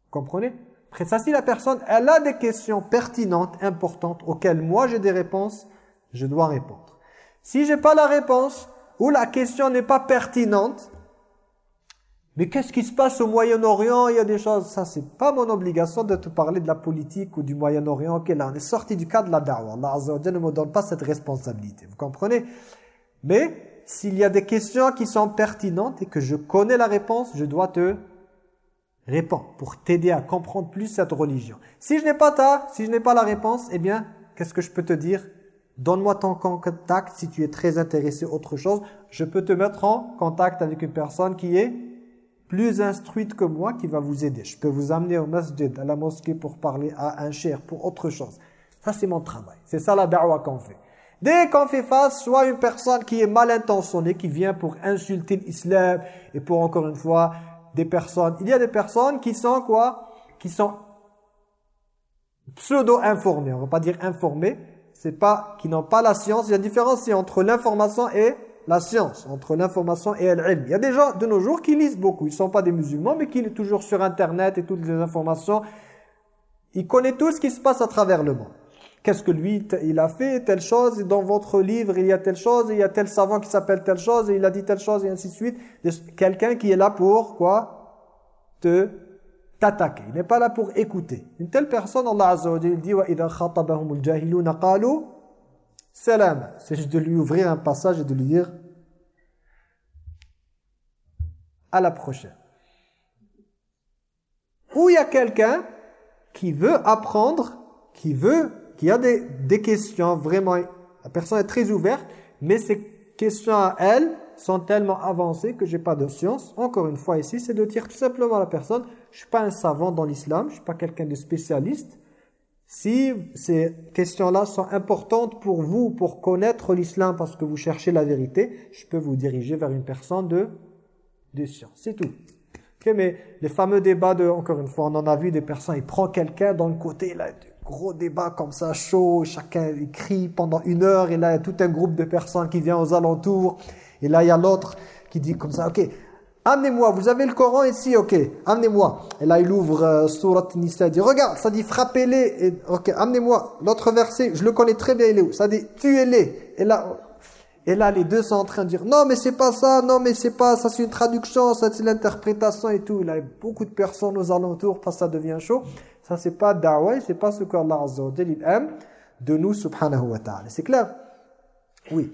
comprenez? Après ça, si la personne, elle a des questions pertinentes, importantes, auxquelles moi j'ai des réponses, je dois répondre. Si j'ai pas la réponse, ou la question n'est pas pertinente, mais qu'est-ce qui se passe au Moyen-Orient? Il y a des choses, ça c'est pas mon obligation de te parler de la politique ou du Moyen-Orient. Ok, là on est sorti du cadre de la da'wah. Allah Azza ne me donne pas cette responsabilité, vous comprenez? Mais s'il y a des questions qui sont pertinentes et que je connais la réponse, je dois te répondre pour t'aider à comprendre plus cette religion. Si je n'ai pas ta, si je n'ai pas la réponse, eh bien, qu'est-ce que je peux te dire? Donne-moi ton contact si tu es très intéressé autre chose. Je peux te mettre en contact avec une personne qui est plus instruite que moi qui va vous aider. Je peux vous amener au masjid, à la mosquée pour parler à un cher, pour autre chose. Ça, c'est mon travail. C'est ça la da'wah qu'on fait. Dès qu'on fait face, soit une personne qui est mal intentionnée, qui vient pour insulter l'islam, et pour encore une fois, des personnes. Il y a des personnes qui sont quoi? Qui sont pseudo-informées. On ne va pas dire informées. C'est pas, qui n'ont pas la science. Il y a une différence entre l'information et la science, entre l'information et l'ilm. Il y a des gens de nos jours qui lisent beaucoup. Ils ne sont pas des musulmans, mais qui lisent toujours sur Internet et toutes les informations. Ils connaissent tout ce qui se passe à travers le monde. Qu'est-ce que lui, il a fait, telle chose, et dans votre livre, il y a telle chose, il y a tel savant qui s'appelle telle chose, et il a dit telle chose, et ainsi de suite. Quelqu'un qui est là pour, quoi? Te t'attaquer. Il n'est pas là pour écouter. Une telle personne, Allah Azza wa dit « Wa idha khatabahumul jahiluna qalu » salam. C'est juste de lui ouvrir un passage et de lui dire à la prochaine. Ou il y a quelqu'un qui veut apprendre, qui veut, qui a des, des questions vraiment, la personne est très ouverte, mais ces questions à elle sont tellement avancées que j'ai pas de science. Encore une fois ici, c'est de dire tout simplement à la personne, je suis pas un savant dans l'islam, je suis pas quelqu'un de spécialiste, si ces questions-là sont importantes pour vous, pour connaître l'islam parce que vous cherchez la vérité, je peux vous diriger vers une personne de, de science. C'est tout. mais les fameux débats de, encore une fois, on en a vu des personnes, il prend quelqu'un dans le côté, là, gros débat comme ça, chaud, chacun crie pendant une heure, et là, il y a tout un groupe de personnes qui vient aux alentours, et là, il y a l'autre qui dit comme ça, ok, Amenez-moi, vous avez le Coran ici, ok, amenez-moi. Et là, il ouvre euh, Surat Nisa, il dit, regarde, ça dit frappez-les, ok, amenez-moi. L'autre verset, je le connais très bien, il est où? Ça dit, tuez-les. Et là, et là, les deux sont en train de dire, non, mais c'est pas ça, non, mais c'est pas, ça c'est une traduction, ça c'est l'interprétation et tout. Il a beaucoup de personnes aux alentours, parce que ça devient chaud. Ça, c'est pas da'wah, c'est pas ce qu'Allah Azza wa aime de nous, subhanahu wa ta'ala. C'est clair? Oui.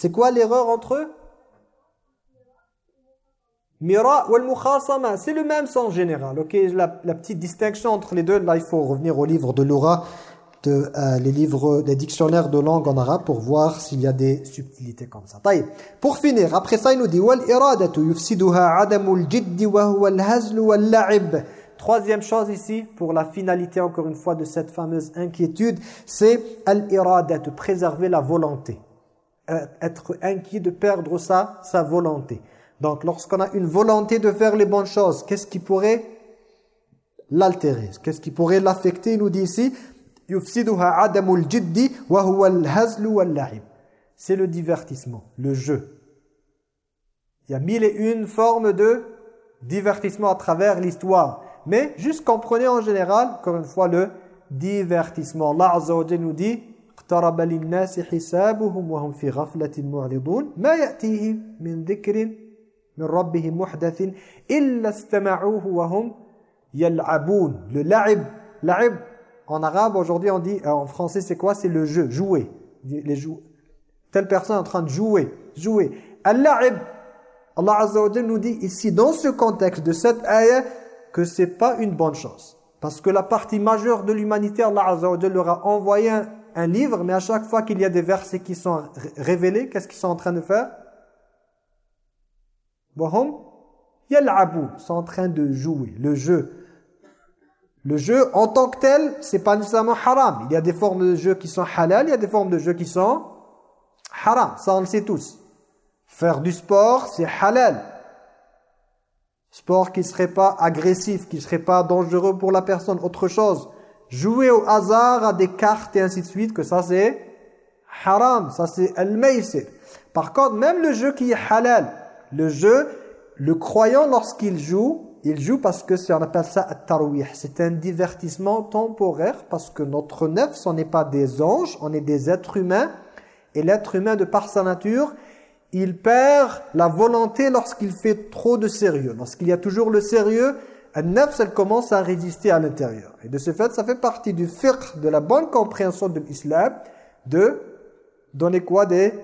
C'est quoi l'erreur entre eux? Mira ou al c'est le même sens général. OK, la, petite distinction entre les deux, là il faut revenir au livre de Laura, de, euh, les livres, les dictionnaires de langue en arabe pour voir s'il y a des subtilités comme ça. Pour finir, après ça il nous dit iradatu yufsiduha adamul jiddi wa huwa al wal la'ib. Troisième chose ici, pour la finalité encore une fois de cette fameuse inquiétude, c'est al-irada, de préserver la volonté. Euh, être inquiet de perdre sa, sa volonté. Donc lorsqu'on a une volonté de faire les bonnes choses, qu'est-ce qui pourrait l'altérer? Qu'est-ce qui pourrait l'affecter Il nous dit ici, c'est le divertissement, le jeu. Il y a mille et une formes de divertissement à travers l'histoire. Mais juste comprenez en général, encore une fois, le divertissement. Allah Azza nous dit اقترب للناس حسابهم وهم في غفلة معرضون ما يأتيهم من ذكر من ربهم محدث إلا استمعوه وهم يلعبون le la'ib la'ib en arabe aujourd'hui on dit en français c'est quoi c'est le jeu jouer les jou telle personne est en train de jouer jouer al-la'ib Allah Azza wa nous dit ici dans ce contexte de cette ayah que c'est pas une bonne chose. Parce que la partie majeure de l'humanité, Allah Azza wa leur a envoyé un, livre, mais à chaque fois qu'il y a des versets qui sont révélés, qu'est-ce qu'ils sont en train de faire? Yal'abu, ils sont en train de jouer, le jeu. Le jeu en tant que tel, c'est pas nécessairement haram. Il y a des formes de jeu qui sont halal, il y a des formes de jeu qui sont haram. Ça, on le sait tous. Faire du sport, c'est halal. Sport qui ne serait pas agressif, qui ne serait pas dangereux pour la personne. Autre chose, jouer au hasard à des cartes et ainsi de suite, que ça c'est haram, ça c'est al-maysir. Par contre, même le jeu qui est halal, le jeu, le croyant lorsqu'il joue, il joue parce que c'est on appelle ça at-tarwih. C'est un divertissement temporaire parce que notre neuf, ce n'est pas des anges, on est des êtres humains. Et l'être humain, de par sa nature, il perd la volonté lorsqu'il fait trop de sérieux. Lorsqu'il y a toujours le sérieux, un nefs, elle commence à résister à l'intérieur. Et de ce fait, ça fait partie du fiqh, de la bonne compréhension de l'islam, de donner quoi des,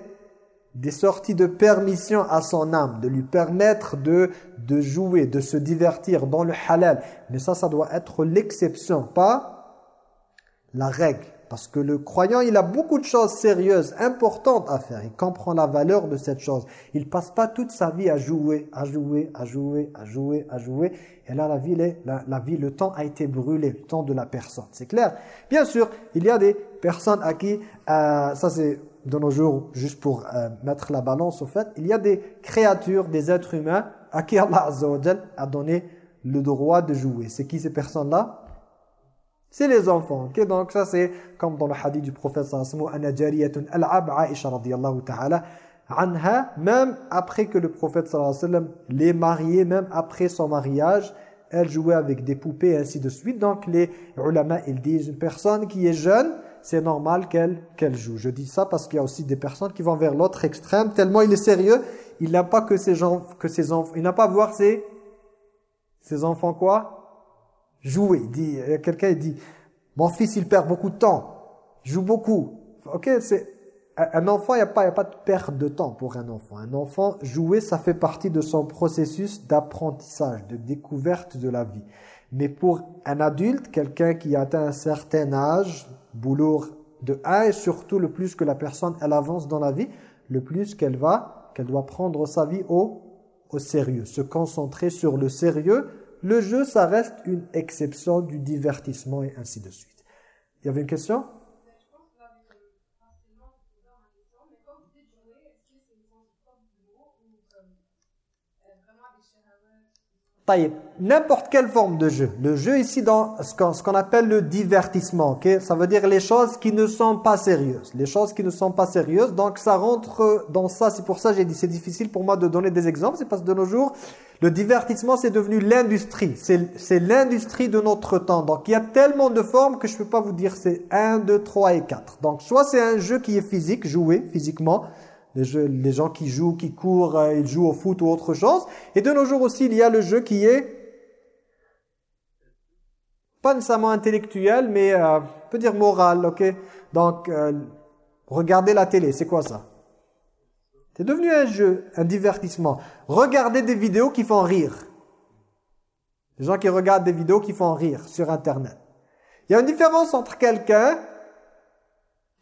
des sorties de permission à son âme, de lui permettre de, de jouer, de se divertir dans le halal. Mais ça, ça doit être l'exception, pas la règle. Parce que le croyant, il a beaucoup de choses sérieuses, importantes à faire. Il comprend la valeur de cette chose. Il passe pas toute sa vie à jouer, à jouer, à jouer, à jouer, à jouer. Et là, la vie, la, vie le temps a été brûlé, le temps de la personne. C'est clair? Bien sûr, il y a des personnes à qui, euh, ça c'est de nos jours, juste pour euh, mettre la balance au fait, il y a des créatures, des êtres humains à qui Allah a donné le droit de jouer. C'est qui ces personnes-là? C'est les enfants. Okay? Donc ça c'est comme dans le hadith du prophète sallallahu alayhi wa sallam, al'ab Aisha radiyallahu ta'ala anha, même après que le prophète sallallahu alayhi wa sallam l'ait mariée, même après son mariage, elle jouait avec des poupées et ainsi de suite. Donc les ulama, ils disent, une personne qui est jeune, c'est normal qu'elle qu'elle joue. Je dis ça parce qu'il y a aussi des personnes qui vont vers l'autre extrême, tellement il est sérieux, il n'a pas que ses, gens, que ses enfants, il n'a pas à voir ses, ses enfants quoi? Jouer. Dit, quelqu'un dit, mon fils il perd beaucoup de temps, joue beaucoup. Ok, c'est un enfant, il n'y a, pas, a pas de perte de temps pour un enfant. Un enfant, jouer, ça fait partie de son processus d'apprentissage, de découverte de la vie. Mais pour un adulte, quelqu'un qui atteint un certain âge, boulot de 1, et surtout le plus que la personne, elle avance dans la vie, le plus qu'elle va, qu'elle doit prendre sa vie au, au sérieux, se concentrer sur le sérieux, le jeu, ça reste une exception du divertissement et ainsi de suite. Il y avait une question? N'importe quelle forme de jeu. Le jeu ici dans ce qu'on appelle le divertissement. Ça veut dire les choses qui ne sont pas sérieuses. Les choses qui ne sont pas sérieuses. Donc ça rentre dans ça. C'est pour ça que j'ai dit c'est difficile pour moi de donner des exemples. C'est parce que de nos jours, le divertissement, c'est devenu l'industrie. C'est l'industrie de notre temps. Donc, il y a tellement de formes que je ne peux pas vous dire c'est 1, 2, 3 et 4. Donc, soit c'est un jeu qui est physique, joué physiquement. Les, jeux, les gens qui jouent, qui courent, euh, ils jouent au foot ou autre chose. Et de nos jours aussi, il y a le jeu qui est pas nécessairement intellectuel, mais euh, on peut dire moral, ok? Donc, euh, regardez la télé, c'est quoi ça? C'est devenu un jeu, un divertissement. Regardez des vidéos qui font rire. Les gens qui regardent des vidéos qui font rire sur Internet. Il y a une différence entre quelqu'un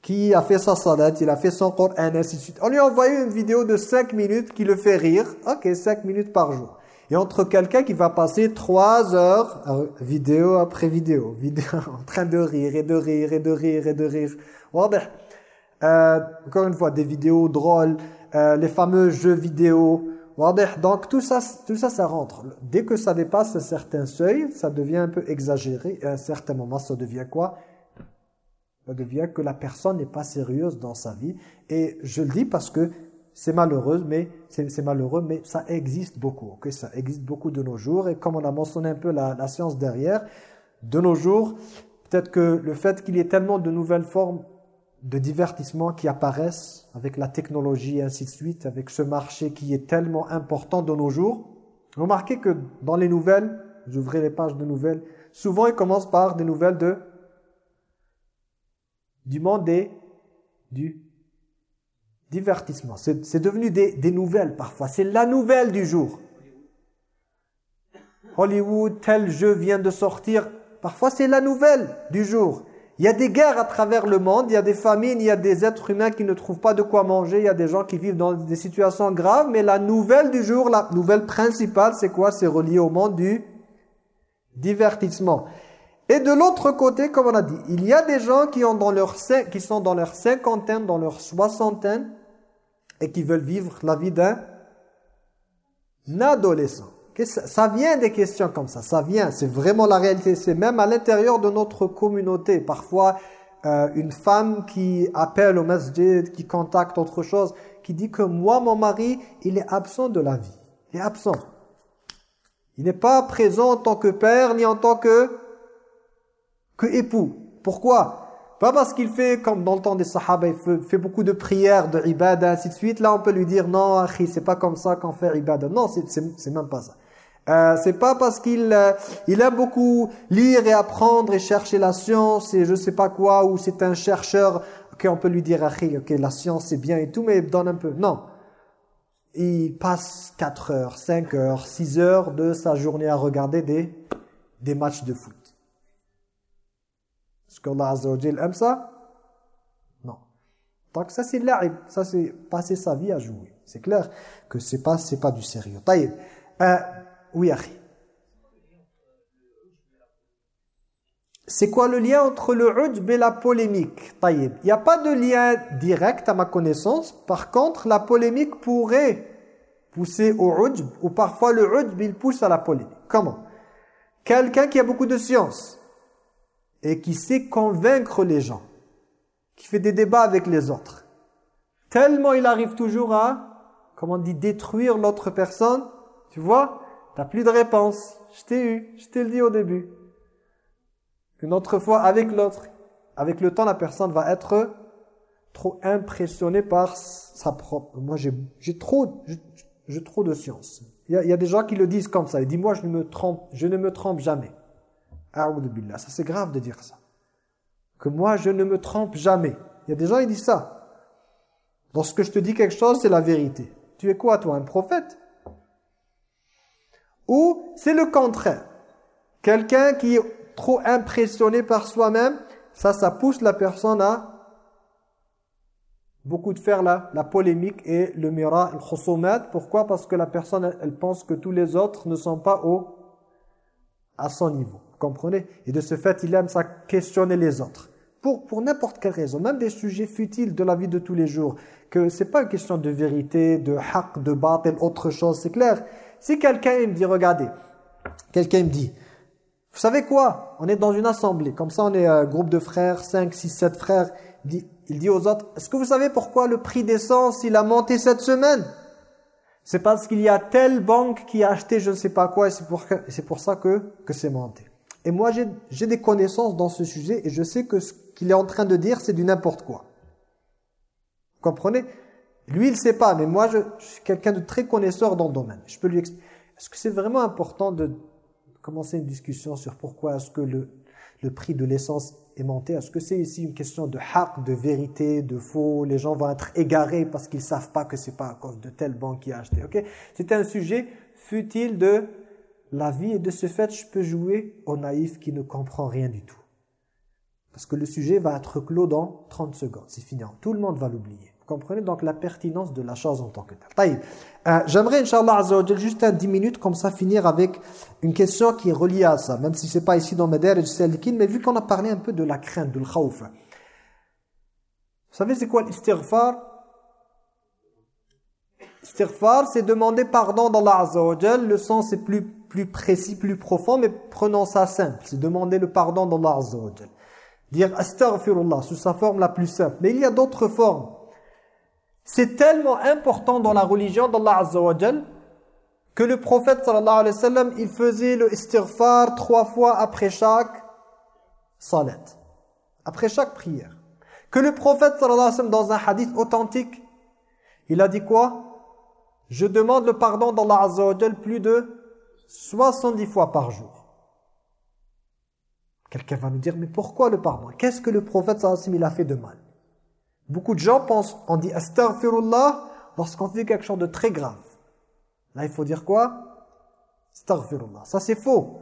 qui a fait sa salat, il a fait son Coran, ainsi de suite. On lui a envoyé une vidéo de 5 minutes qui le fait rire. Ok, 5 minutes par jour. et entre quelqu'un qui va passer trois heures, euh, vidéo après vidéo, vidéo en train de rire et de rire et de rire et de rire. Euh, encore une fois, des vidéos drôles, euh, les fameux jeux vidéo. Donc tout ça, tout ça, ça rentre. Dès que ça dépasse un certain seuil, ça devient un peu exagéré. à un certain moment, ça devient quoi? Ça devient que la personne n'est pas sérieuse dans sa vie. Et je le dis parce que c'est malheureux, mais c'est malheureux, mais ça existe beaucoup. ok? Ça existe beaucoup de nos jours. Et comme on a mentionné un peu la science derrière, de nos jours, peut-être que le fait qu'il y ait tellement de nouvelles formes de divertissement qui apparaissent avec la technologie et ainsi de suite, avec ce marché qui est tellement important de nos jours. Remarquez que dans les nouvelles, j'ouvrais les pages de nouvelles, souvent ils commencent par des nouvelles de du monde des du divertissement. C'est devenu des, des nouvelles parfois. C'est la nouvelle du jour. Hollywood, tel jeu vient de sortir. Parfois c'est la nouvelle du jour. Il y a des guerres à travers le monde, il y a des famines, il y a des êtres humains qui ne trouvent pas de quoi manger, il y a des gens qui vivent dans des situations graves, mais la nouvelle du jour, la nouvelle principale, c'est quoi? C'est relié au monde du divertissement. Et de l'autre côté, comme on a dit, il y a des gens qui, sont dans leur cinquantaine, dans leur soixantaine, et qui veulent vivre la vie d'un adolescent. Ça vient des questions comme ça, ça vient, c'est vraiment la réalité. C'est même à l'intérieur de notre communauté. Parfois, euh, une femme qui appelle au masjid, qui contacte autre chose, qui dit que moi, mon mari, il est absent de la vie. Il est absent. Il n'est pas présent en tant que père, ni en tant que, que époux. Pourquoi? Pas parce qu'il fait, comme dans le temps des sahaba, il fait, beaucoup de prières, de ibadah, ainsi de suite. Là, on peut lui dire, non, akhi, c'est pas comme ça qu'on fait ibadah. Non, c'est même pas ça. Euh, c'est pas parce qu'il euh, il aime beaucoup lire et apprendre et chercher la science et je sais pas quoi, ou c'est un chercheur qu'on peut lui dire, ok, la science c'est bien et tout, mais donne un peu. Non. Il passe 4 heures, 5 heures, 6 heures de sa journée à regarder des, des matchs de foot. Est-ce qu'Allah Azza aime ça? Non. Donc ça c'est l'aib, ça c'est passer sa vie à jouer. C'est clair que c'est pas, pas du sérieux. Taïb. Euh, oui, C'est quoi le lien entre le ujb et la polémique Il n'y a pas de lien direct à ma connaissance. Par contre, la polémique pourrait pousser au ujb ou parfois le ujb il pousse à la polémique. Comment? Quelqu'un qui a beaucoup de science et qui sait convaincre les gens, qui fait des débats avec les autres. Tellement il arrive toujours à, comment on dit, détruire l'autre personne. Tu vois? T'as plus de réponse. Je t'ai eu, je t'ai le dit au début. Une autre fois avec l'autre. Avec le temps, la personne va être trop impressionnée par sa propre... Moi, j'ai trop, j'ai trop de science. Il y, a, y, a, des gens qui le disent comme ça. Ils disent, moi, je ne me trompe, je ne me trompe jamais. billah. Ça, c'est grave de dire ça. Que moi, je ne me trompe jamais. Il y a des gens qui disent ça. Lorsque je te dis quelque chose, c'est la vérité. Tu es quoi, toi, un prophète? Ou c'est le contraire. Quelqu'un qui est trop impressionné par soi-même, ça, ça pousse la personne à beaucoup de faire la, polémique et le mira, le khosomat. Pourquoi? Parce que la personne, elle, pense que tous les autres ne sont pas au, à son niveau. Vous comprenez? Et de ce fait, il aime ça questionner les autres. Pour, pour n'importe quelle raison, même des sujets futiles de la vie de tous les jours, que c'est pas une question de vérité, de haq, de batel, autre chose, c'est clair. Si quelqu'un me dit, regardez, quelqu'un me dit, vous savez quoi? On est dans une assemblée, comme ça on est un groupe de frères, 5, 6, 7 frères. Il dit, aux autres, est-ce que vous savez pourquoi le prix d'essence, il a monté cette semaine? C'est parce qu'il y a telle banque qui a acheté je ne sais pas quoi et c'est pour, pour ça que, que c'est monté. Et moi, j'ai des connaissances dans ce sujet et je sais que ce qu'il est en train de dire, c'est du n'importe quoi. Vous comprenez? Lui, il ne sait pas, mais moi, je, suis quelqu'un de très connaisseur dans le domaine. Je peux lui expliquer. Est-ce que c'est vraiment important de commencer une discussion sur pourquoi est-ce que le, le prix de l'essence est monté? Est-ce que c'est ici une question de haq, de vérité, de faux? Les gens vont être égarés parce qu'ils ne savent pas que c'est pas à cause de telle banque qui a acheté. Ok? C'est un sujet futile de la vie et de ce fait, je peux jouer au naïf qui ne comprend rien du tout. Parce que le sujet va être clos dans 30 secondes. C'est fini. Tout le monde va l'oublier. Comprenez donc la pertinence de la chose en tant que telle. Euh, J'aimerais, Inch'Allah juste un 10 minutes, comme ça, finir avec une question qui est reliée à ça, même si c'est pas ici dans Madarij Salikin, mais vu qu'on a parlé un peu de la crainte, de l'khawf. Vous savez c'est quoi l'istighfar? Istighfar, c'est demander pardon d'Allah Azza wa Le sens est plus, plus précis, plus profond, mais prenons ça simple. C'est demander le pardon d'Allah Azza wa Dire astaghfirullah, sous sa forme la plus simple. Mais il y a d'autres formes. C'est tellement important dans la religion d'Allah Azza wa que le prophète sallallahu alayhi wa il faisait le istighfar trois fois après chaque salat. Après chaque prière. Que le prophète sallallahu alayhi wa sallam, dans un hadith authentique, il a dit quoi? Je demande le pardon d'Allah Azza wa plus de 70 fois par jour. Quelqu'un va nous dire, mais pourquoi le pardon? Qu'est-ce que le prophète sallallahu alayhi wa sallam, il a fait de mal? Beaucoup de gens pensent, on dit astaghfirullah lorsqu'on fait quelque chose de très grave. Là, il faut dire quoi? Astaghfirullah. Ça, c'est faux.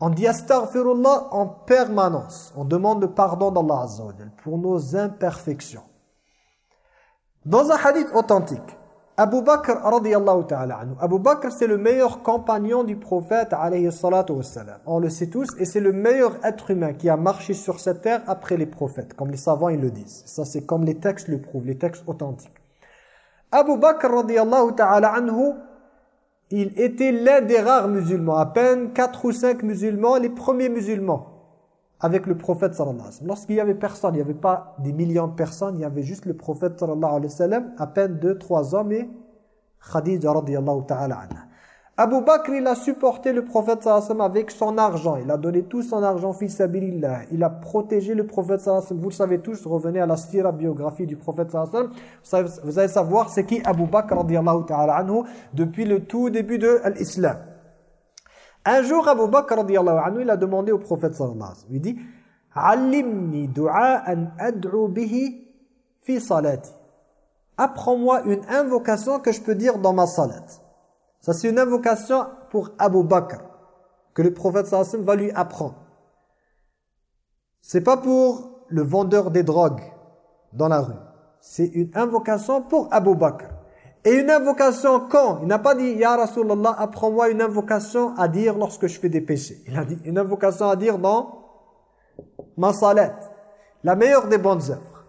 On dit astaghfirullah en permanence. On demande le pardon d'Allah Azza pour nos imperfections. Dans un hadith authentique, Abu Bakr radiyallahu ta'ala anhu. Abu Bakr c'est le meilleur compagnon du prophète alayhi salatu wassalam. On le sait tous et c'est le meilleur être humain qui a marché sur cette terre après les prophètes comme les savants ils le disent. Ça c'est comme les textes le prouvent, les textes authentiques. Abu Bakr radiyallahu ta'ala anhu il était l'un des rares musulmans, à peine 4 ou 5 musulmans, les premiers musulmans avec le prophète sallallahu alayhi wa sallam. Lorsqu'il n'y avait personne, il n'y avait pas des millions de personnes, il y avait juste le prophète sallallahu alayhi wa sallam, à peine 2-3 hommes et Khadija radiyallahu ta'ala anha. Abu Bakr, il a supporté le prophète sallallahu alayhi wa sallam avec son argent. Il a donné tout son argent fils sabilillah. Il a protégé le prophète sallallahu alayhi wa sallam. Vous le savez tous, revenez à la sira biographie du prophète sallallahu alayhi wa sallam. Vous allez savoir c'est qui Abu Bakr radiyallahu ta'ala anhu depuis le tout début de l'islam. Un jour, Abu Bakr il a demandé au prophète sallallahu alayhi wa sallam, il dit « Allimni du'a'an ad'u bihi fi salati » Apprends-moi une invocation que je peux dire dans ma salat. Ça, c'est une invocation pour Abu Bakr, que le prophète sallallahu alayhi wa sallam va lui apprendre. C'est pas pour le vendeur des drogues dans la rue. C'est une invocation pour Abu Bakr. Et une invocation quand? Il n'a pas dit « Ya Rasulallah, apprends-moi une invocation à dire lorsque je fais des péchés. » Il a dit une invocation à dire dans ma salat. La meilleure des bonnes œuvres.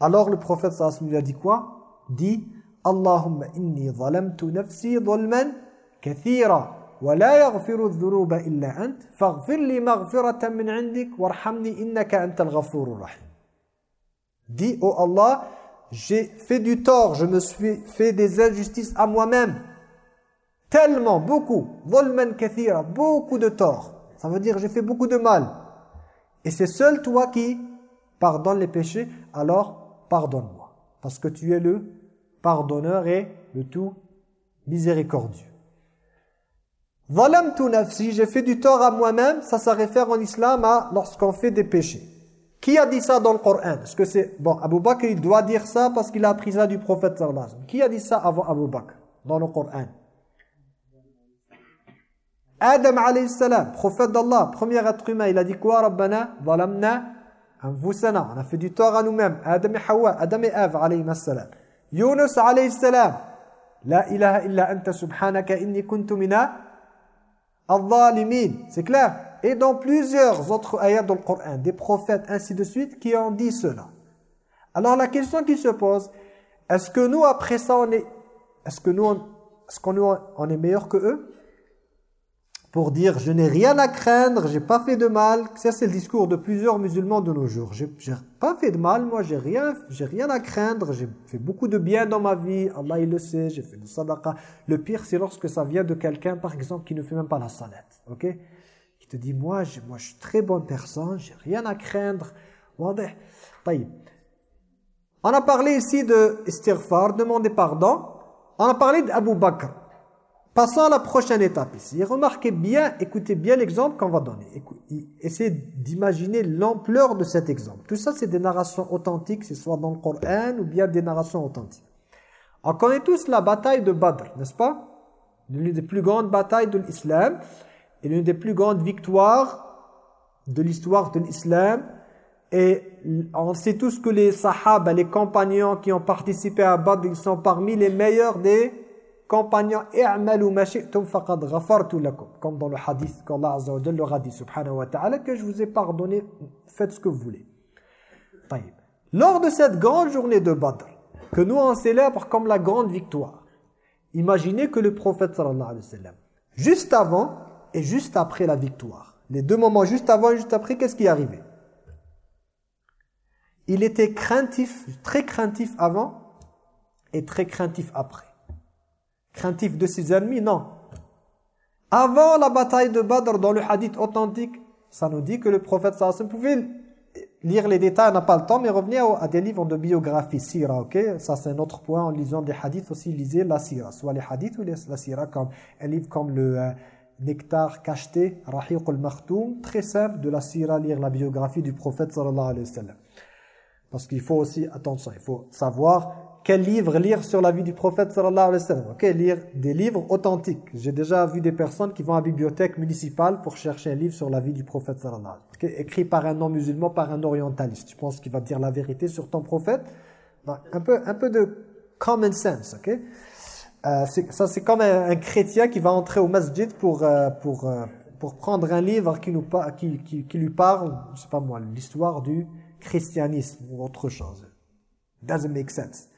Alors le prophète sallallahu lui a dit quoi? Dit « Allahumma inni zalamtu nafsi dhulman kathira wa la yaghfiru dhunuba illa ant faghfir li maghfiratan min indik warhamni innaka antal ghafurur rahim. » Dit « Oh Allah, j'ai fait du tort, je me suis fait des injustices à moi-même. Tellement, beaucoup. Volman kathira, beaucoup de tort. Ça veut dire j'ai fait beaucoup de mal. Et c'est seul toi qui pardonne les péchés, alors pardonne-moi. Parce que tu es le pardonneur et le tout miséricordieux. tu nafsi, j'ai fait du tort à moi-même, ça se réfère en islam à lorsqu'on fait des péchés. Qui a dit ça dans le Coran? Est-ce que c'est... Bon, Abu Bakr, il doit dire ça parce qu'il a appris ça du prophète sallallahu. Qui a dit ça avant Abu Bakr dans le Coran? Adam alayhi salam, prophète d'Allah, premier être humain, il a dit quoi Rabbana? Zalamna anfusana. On a fait du tort à nous-mêmes. Adam et Hawa, Adam et Eve alayhi salam. Yunus alayhi salam. La ilaha illa anta subhanaka inni kuntu mina al-zalimin. C'est clair? Et dans plusieurs autres ayats dans le Coran, des prophètes, ainsi de suite, qui ont dit cela. Alors la question qui se pose, est-ce que nous, après ça, on est, est-ce que nous, est-ce qu'on on est meilleur que eux? Pour dire, je n'ai rien à craindre, j'ai pas fait de mal. Ça, c'est le discours de plusieurs musulmans de nos jours. J'ai pas fait de mal, moi, j'ai rien, rien à craindre, j'ai fait beaucoup de bien dans ma vie. Allah, il le sait, j'ai fait du sadaqa. Le pire, c'est lorsque ça vient de quelqu'un, par exemple, qui ne fait même pas la salat. Ok? Te dit moi je, moi je suis très bonne personne, j'ai rien à craindre. On a parlé ici de istighfar, demander pardon. On a parlé d'Abu Bakr. Passons à la prochaine étape ici. Remarquez bien, écoutez bien l'exemple qu'on va donner. Essayez d'imaginer l'ampleur de cet exemple. Tout ça, c'est des narrations authentiques, c'est soit dans le Coran ou bien des narrations authentiques. On connaît tous la bataille de Badr, n'est-ce pas? L'une des plus grandes batailles de l'islam et l'une des plus grandes victoires de l'histoire de l'islam. Et on sait tous que les sahaba, les compagnons qui ont participé à Badr, ils sont parmi les meilleurs des compagnons. Comme dans le hadith qu'Allah Azza wa leur a dit, subhanahu wa ta'ala, que je vous ai pardonné, faites ce que vous voulez. Lors de cette grande journée de Badr, que nous on célèbre comme la grande victoire, imaginez que le prophète sallallahu alayhi wa sallam, juste avant et juste après la victoire, les deux moments juste avant et juste après, qu'est-ce qui est arrivé? Il était craintif, très craintif avant et très craintif après. Craintif de ses ennemis, non. Avant la bataille de Badr, dans le hadith authentique, ça nous dit que le prophète sallallahu pouvait lire les détails, on n'a pas le temps, mais revenir à des livres de biographie, sira, ok? Ça c'est un autre point, en lisant des hadiths aussi, lisez la sira, soit les hadiths ou la sira, comme un livre comme le euh, Nectar cacheté, Rahiq al-Makhtoum, très simple de la sira, lire la biographie du prophète sallallahu alayhi wa sallam. Parce qu'il faut aussi, attention, il faut savoir quel livre lire sur la vie du prophète sallallahu alayhi wa sallam. Ok, lire des livres authentiques. J'ai déjà vu des personnes qui vont à la bibliothèque municipale pour chercher un livre sur la vie du prophète sallallahu alayhi wa sallam. Écrit par un non-musulman, par un orientaliste. Tu penses qu'il va dire la vérité sur ton prophète? Ben, un, peu, un peu de common sense, ok? Euh, Ça, c'est comme un, chrétien qui va entrer au masjid pour, euh, pour, euh, pour prendre un livre qui, nous, qui, qui, lui parle, je sais pas moi, l'histoire du christianisme ou autre chose. Doesn't make sense.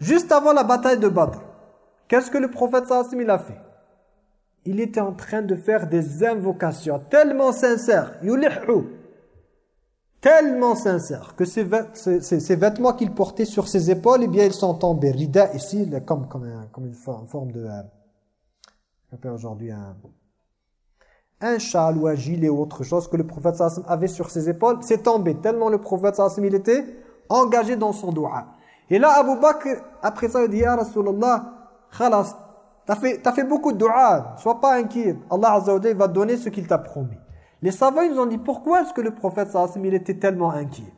Juste avant la bataille de Badr, qu'est-ce que le prophète sallallahu il a fait? Il était en train de faire des invocations tellement sincères, tellement sincères, que ces, vêtements qu'il portait sur ses épaules, eh bien, ils sont tombés. Rida ici, comme, comme, comme une, forme, de... Euh, aujourd'hui un un châle ou un gilet ou autre chose que le prophète avait sur ses épaules, c'est tombé tellement le prophète sallam il était engagé dans son doua. Et là Abu Bakr après ça il dit ya Rasulallah khalas t'as fait fait beaucoup de doua, sois pas inquiet. Allah Azza va donner ce qu'il t'a promis. Les savants ils ont dit pourquoi est-ce que le prophète sallam il était tellement inquiet?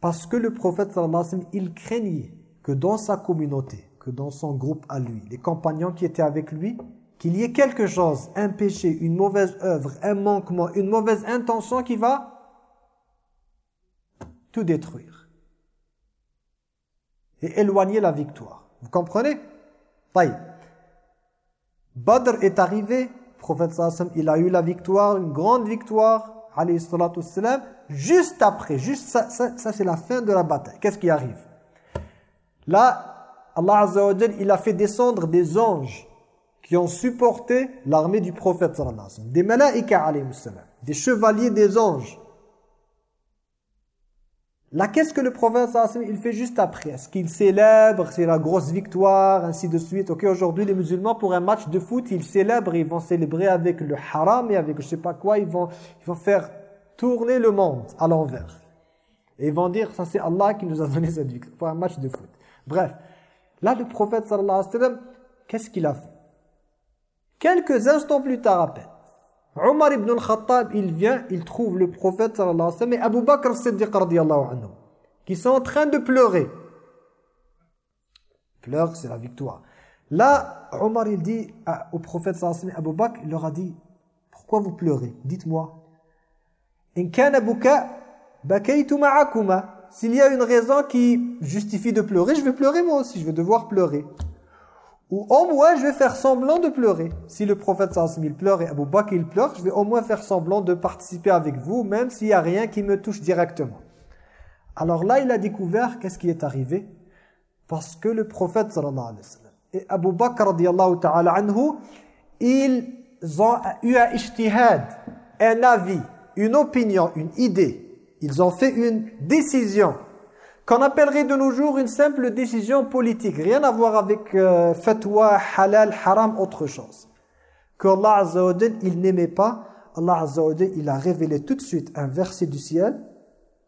Parce que le prophète sallam il craignait que dans sa communauté, que dans son groupe à lui, les compagnons qui étaient avec lui qu'il y ait quelque chose, un péché, une mauvaise œuvre, un manquement, une mauvaise intention qui va tout détruire. Et éloigner la victoire. Vous comprenez? Badr est arrivé, prophète il a eu la victoire, une grande victoire, alayhi salatu juste après, juste ça, ça, c'est la fin de la bataille. Qu'est-ce qui arrive? Là, Allah Azza il a fait descendre des anges qui ont supporté l'armée du prophète. Des malaïka alayhi des chevaliers des anges. Là, qu'est-ce que le prophète il fait juste après? Est-ce qu'il célèbre, c'est la grosse victoire, ainsi de suite? Ok, aujourd'hui, les musulmans, pour un match de foot, ils célèbrent, ils vont célébrer avec le haram et avec je sais pas quoi, ils vont, ils vont faire tourner le monde à l'envers. Et ils vont dire, ça c'est Allah qui nous a donné cette victoire pour un match de foot. Bref, là, le prophète qu'est-ce qu'il a fait? Quelques instants plus tard à peine, Omar ibn al-Khattab, il vient, il trouve le prophète sallallahu alayhi wa sallam et Abu Bakr qui sont en train de pleurer. Pleurs, c'est la victoire. Là, Omar, il dit au prophète sallallahu alayhi wa sallam, Abu Bakr, il leur a dit, pourquoi vous pleurez? Dites-moi. In kana buka bakaytu. S'il y a une raison qui justifie de pleurer, je vais pleurer moi aussi, je vais devoir pleurer. Ou au moins, je vais faire semblant de pleurer. Si le prophète sallallahu pleure et Abu Bakr il pleure, je vais au moins faire semblant de participer avec vous, même s'il n'y a rien qui me touche directement. Alors là, il a découvert qu'est-ce qui est arrivé. Parce que le prophète sallallahu alayhi wa sallam et Abu Bakr radiallahu ta'ala anhu, ils ont eu un ijtihad, un avis, une opinion, une idée. Ils ont fait une décision qu'on appellerait de nos jours une simple décision politique, rien à voir avec euh, fatwa, halal, haram, autre chose. Que Allah il n'aimait pas, Allah Azza il a révélé tout de suite un verset du ciel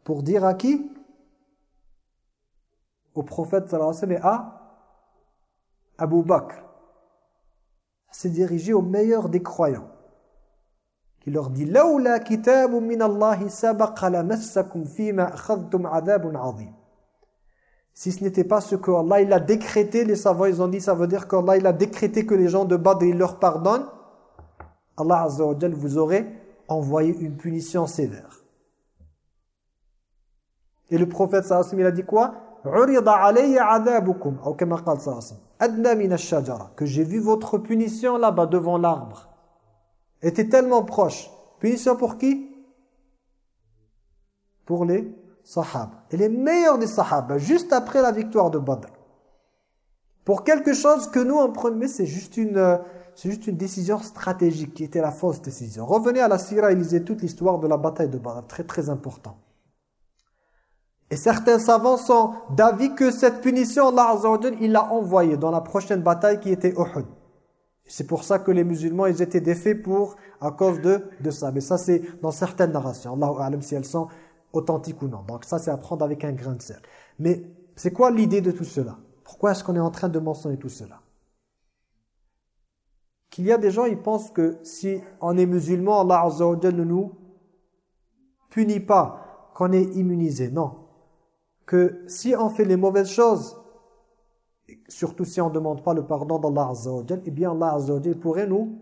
pour dire à qui? Au prophète sallallahu alayhi wa et à Abu Bakr. C'est dirigé au meilleur des croyants. Qui leur dit « Laula kitabun min Allahi sabaqa adabun azim » Si ce n'était pas ce que Allah il a décrété, les savants ils ont dit, ça veut dire qu'Allah il a décrété que les gens de Badr il leur pardonne. Allah Azza wa vous aurait envoyé une punition sévère. Et le prophète sallallahu il a dit quoi? Que j'ai vu votre punition là-bas devant l'arbre. Était tellement proche. Punition pour qui? Pour les sahaba et les meilleurs des sahaba juste après la victoire de Badr pour quelque chose que nous en mais c'est juste une c'est juste une décision stratégique qui était la fausse décision revenez à la sira et lisez toute l'histoire de la bataille de Badr très très important et certains savants sont d'avis que cette punition, Allah Azza il l'a envoyée dans la prochaine bataille qui était Uhud. C'est pour ça que les musulmans, ils étaient défaits pour, à cause de, de ça. Mais ça, c'est dans certaines narrations. Allahu A'lam si elles sont authentiques ou non. Donc ça, c'est à prendre avec un grain de sel. Mais c'est quoi l'idée de tout cela? Pourquoi est-ce qu'on est en train de mentionner tout cela? Qu'il y a des gens, ils pensent que si on est musulman, Allah Azza ne nous punit pas, qu'on est immunisé. Non que si on fait les mauvaises choses, surtout si on ne demande pas le pardon d'Allah Azza wa eh bien Allah Azza wa pourrait nous,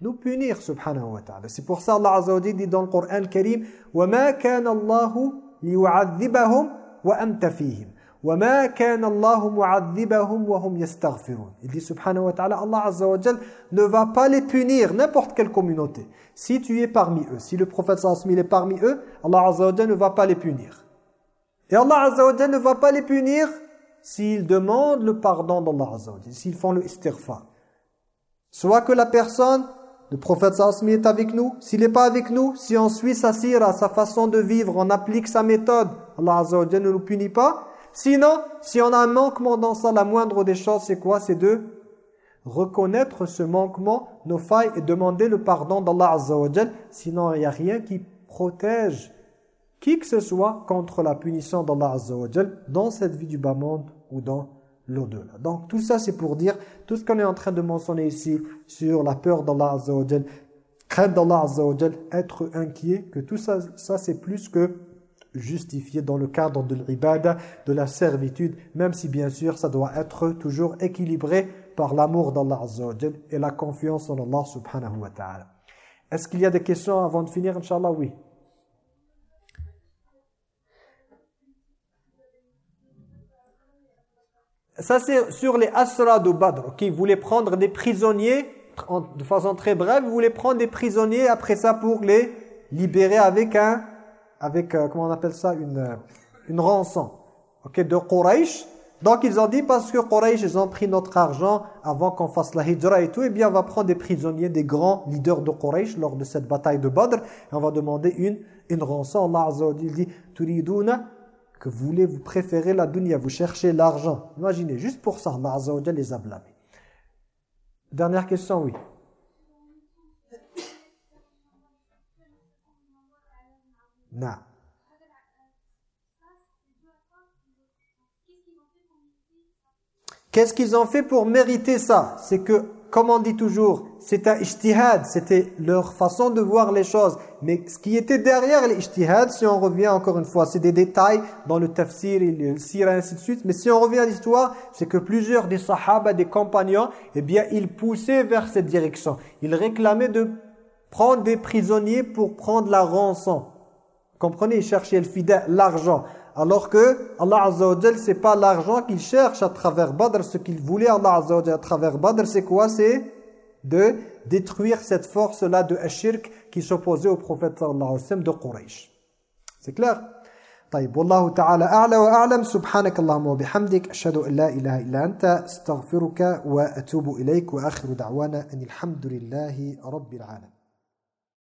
nous punir, subhanahu wa ta'ala. C'est pour ça Allah Azza wa dit dans le Coran Karim وَمَا كَانَ اللَّهُ لِيُعَذِّبَهُمْ وَأَنْتَ فِيهِمْ وَمَا كَانَ اللَّهُ مُعَذِّبَهُمْ وَهُمْ يَسْتَغْفِرُونَ Il dit subhanahu wa ta'ala, Allah Azza wa ne va pas les punir, n'importe quelle communauté. Si tu es parmi eux, si le prophète sallallahu est parmi eux, Allah Azza wa ne va pas les punir. Et Allah Azza wa ne va pas les punir s'ils demandent le pardon d'Allah Azza wa s'ils font le istighfar. Soit que la personne, le prophète sallallahu est avec nous, s'il n'est pas avec nous, si on suit sa sira, sa façon de vivre, on applique sa méthode, Allah Azza ne nous punit pas. Sinon, si on a un manquement dans ça, la moindre des choses, c'est quoi? C'est de reconnaître ce manquement, nos failles et demander le pardon d'Allah Azza Sinon, il n'y a rien qui protège qui que ce soit contre la punition d'Allah Azza dans cette vie du bas monde ou dans l'au-delà. Donc tout ça c'est pour dire tout ce qu'on est en train de mentionner ici sur la peur d'Allah Azza crainte d'Allah Azza être inquiet, que tout ça, ça c'est plus que justifié dans le cadre de l'ibada, de la servitude, même si bien sûr ça doit être toujours équilibré par l'amour d'Allah Azza et la confiance en Allah subhanahu wa ta'ala. Est-ce qu'il y a des questions avant de finir, Inch'Allah? Oui. Ça, c'est sur les Asra de Badr, qui voulaient prendre des prisonniers, de façon très brève, ils voulaient prendre des prisonniers après ça pour les libérer avec un, avec, euh, comment on appelle ça, une, euh, une rançon, ok, de Quraysh. Donc ils ont dit, parce que Quraysh, ils ont pris notre argent avant qu'on fasse la hijra et tout, eh bien on va prendre des prisonniers, des grands leaders de Quraysh lors de cette bataille de Badr, et on va demander une, une rançon. Allah Azza wa dit, Turiduna que vous voulez, vous préférez la dunya, vous cherchez l'argent. Imaginez, juste pour ça, Allah Azza les a blâmés. Dernière question, oui. Non. Qu'est-ce qu'ils ont fait pour mériter ça? C'est que, comme on dit toujours, c'est un ijtihad, c'était leur façon de voir les choses. Mais ce qui était derrière l'ijtihad, si on revient encore une fois, c'est des détails dans le tafsir, le sir et ainsi de suite. Mais si on revient à l'histoire, c'est que plusieurs des sahaba, des compagnons, eh bien, ils poussaient vers cette direction. Ils réclamaient de prendre des prisonniers pour prendre la rançon. Comprenez, ils cherchaient le fidèle, l'argent. Alors que Allah Azza wa c'est pas l'argent qu'ils cherchent à travers Badr. Ce qu'ils voulaient Allah Azza wa à travers Badr, c'est quoi C'est de détruire cette force-là de Ashirk qui s'opposait au prophète sallallahu alayhi wa sallam de Quraysh. C'est clair طيب والله تعالى أعلى وأعلم سبحانك اللهم وبحمدك أشهد أن لا إله إلا أنت استغفرك وأتوب إليك وآخر دعوانا أن الحمد لله رب العالمين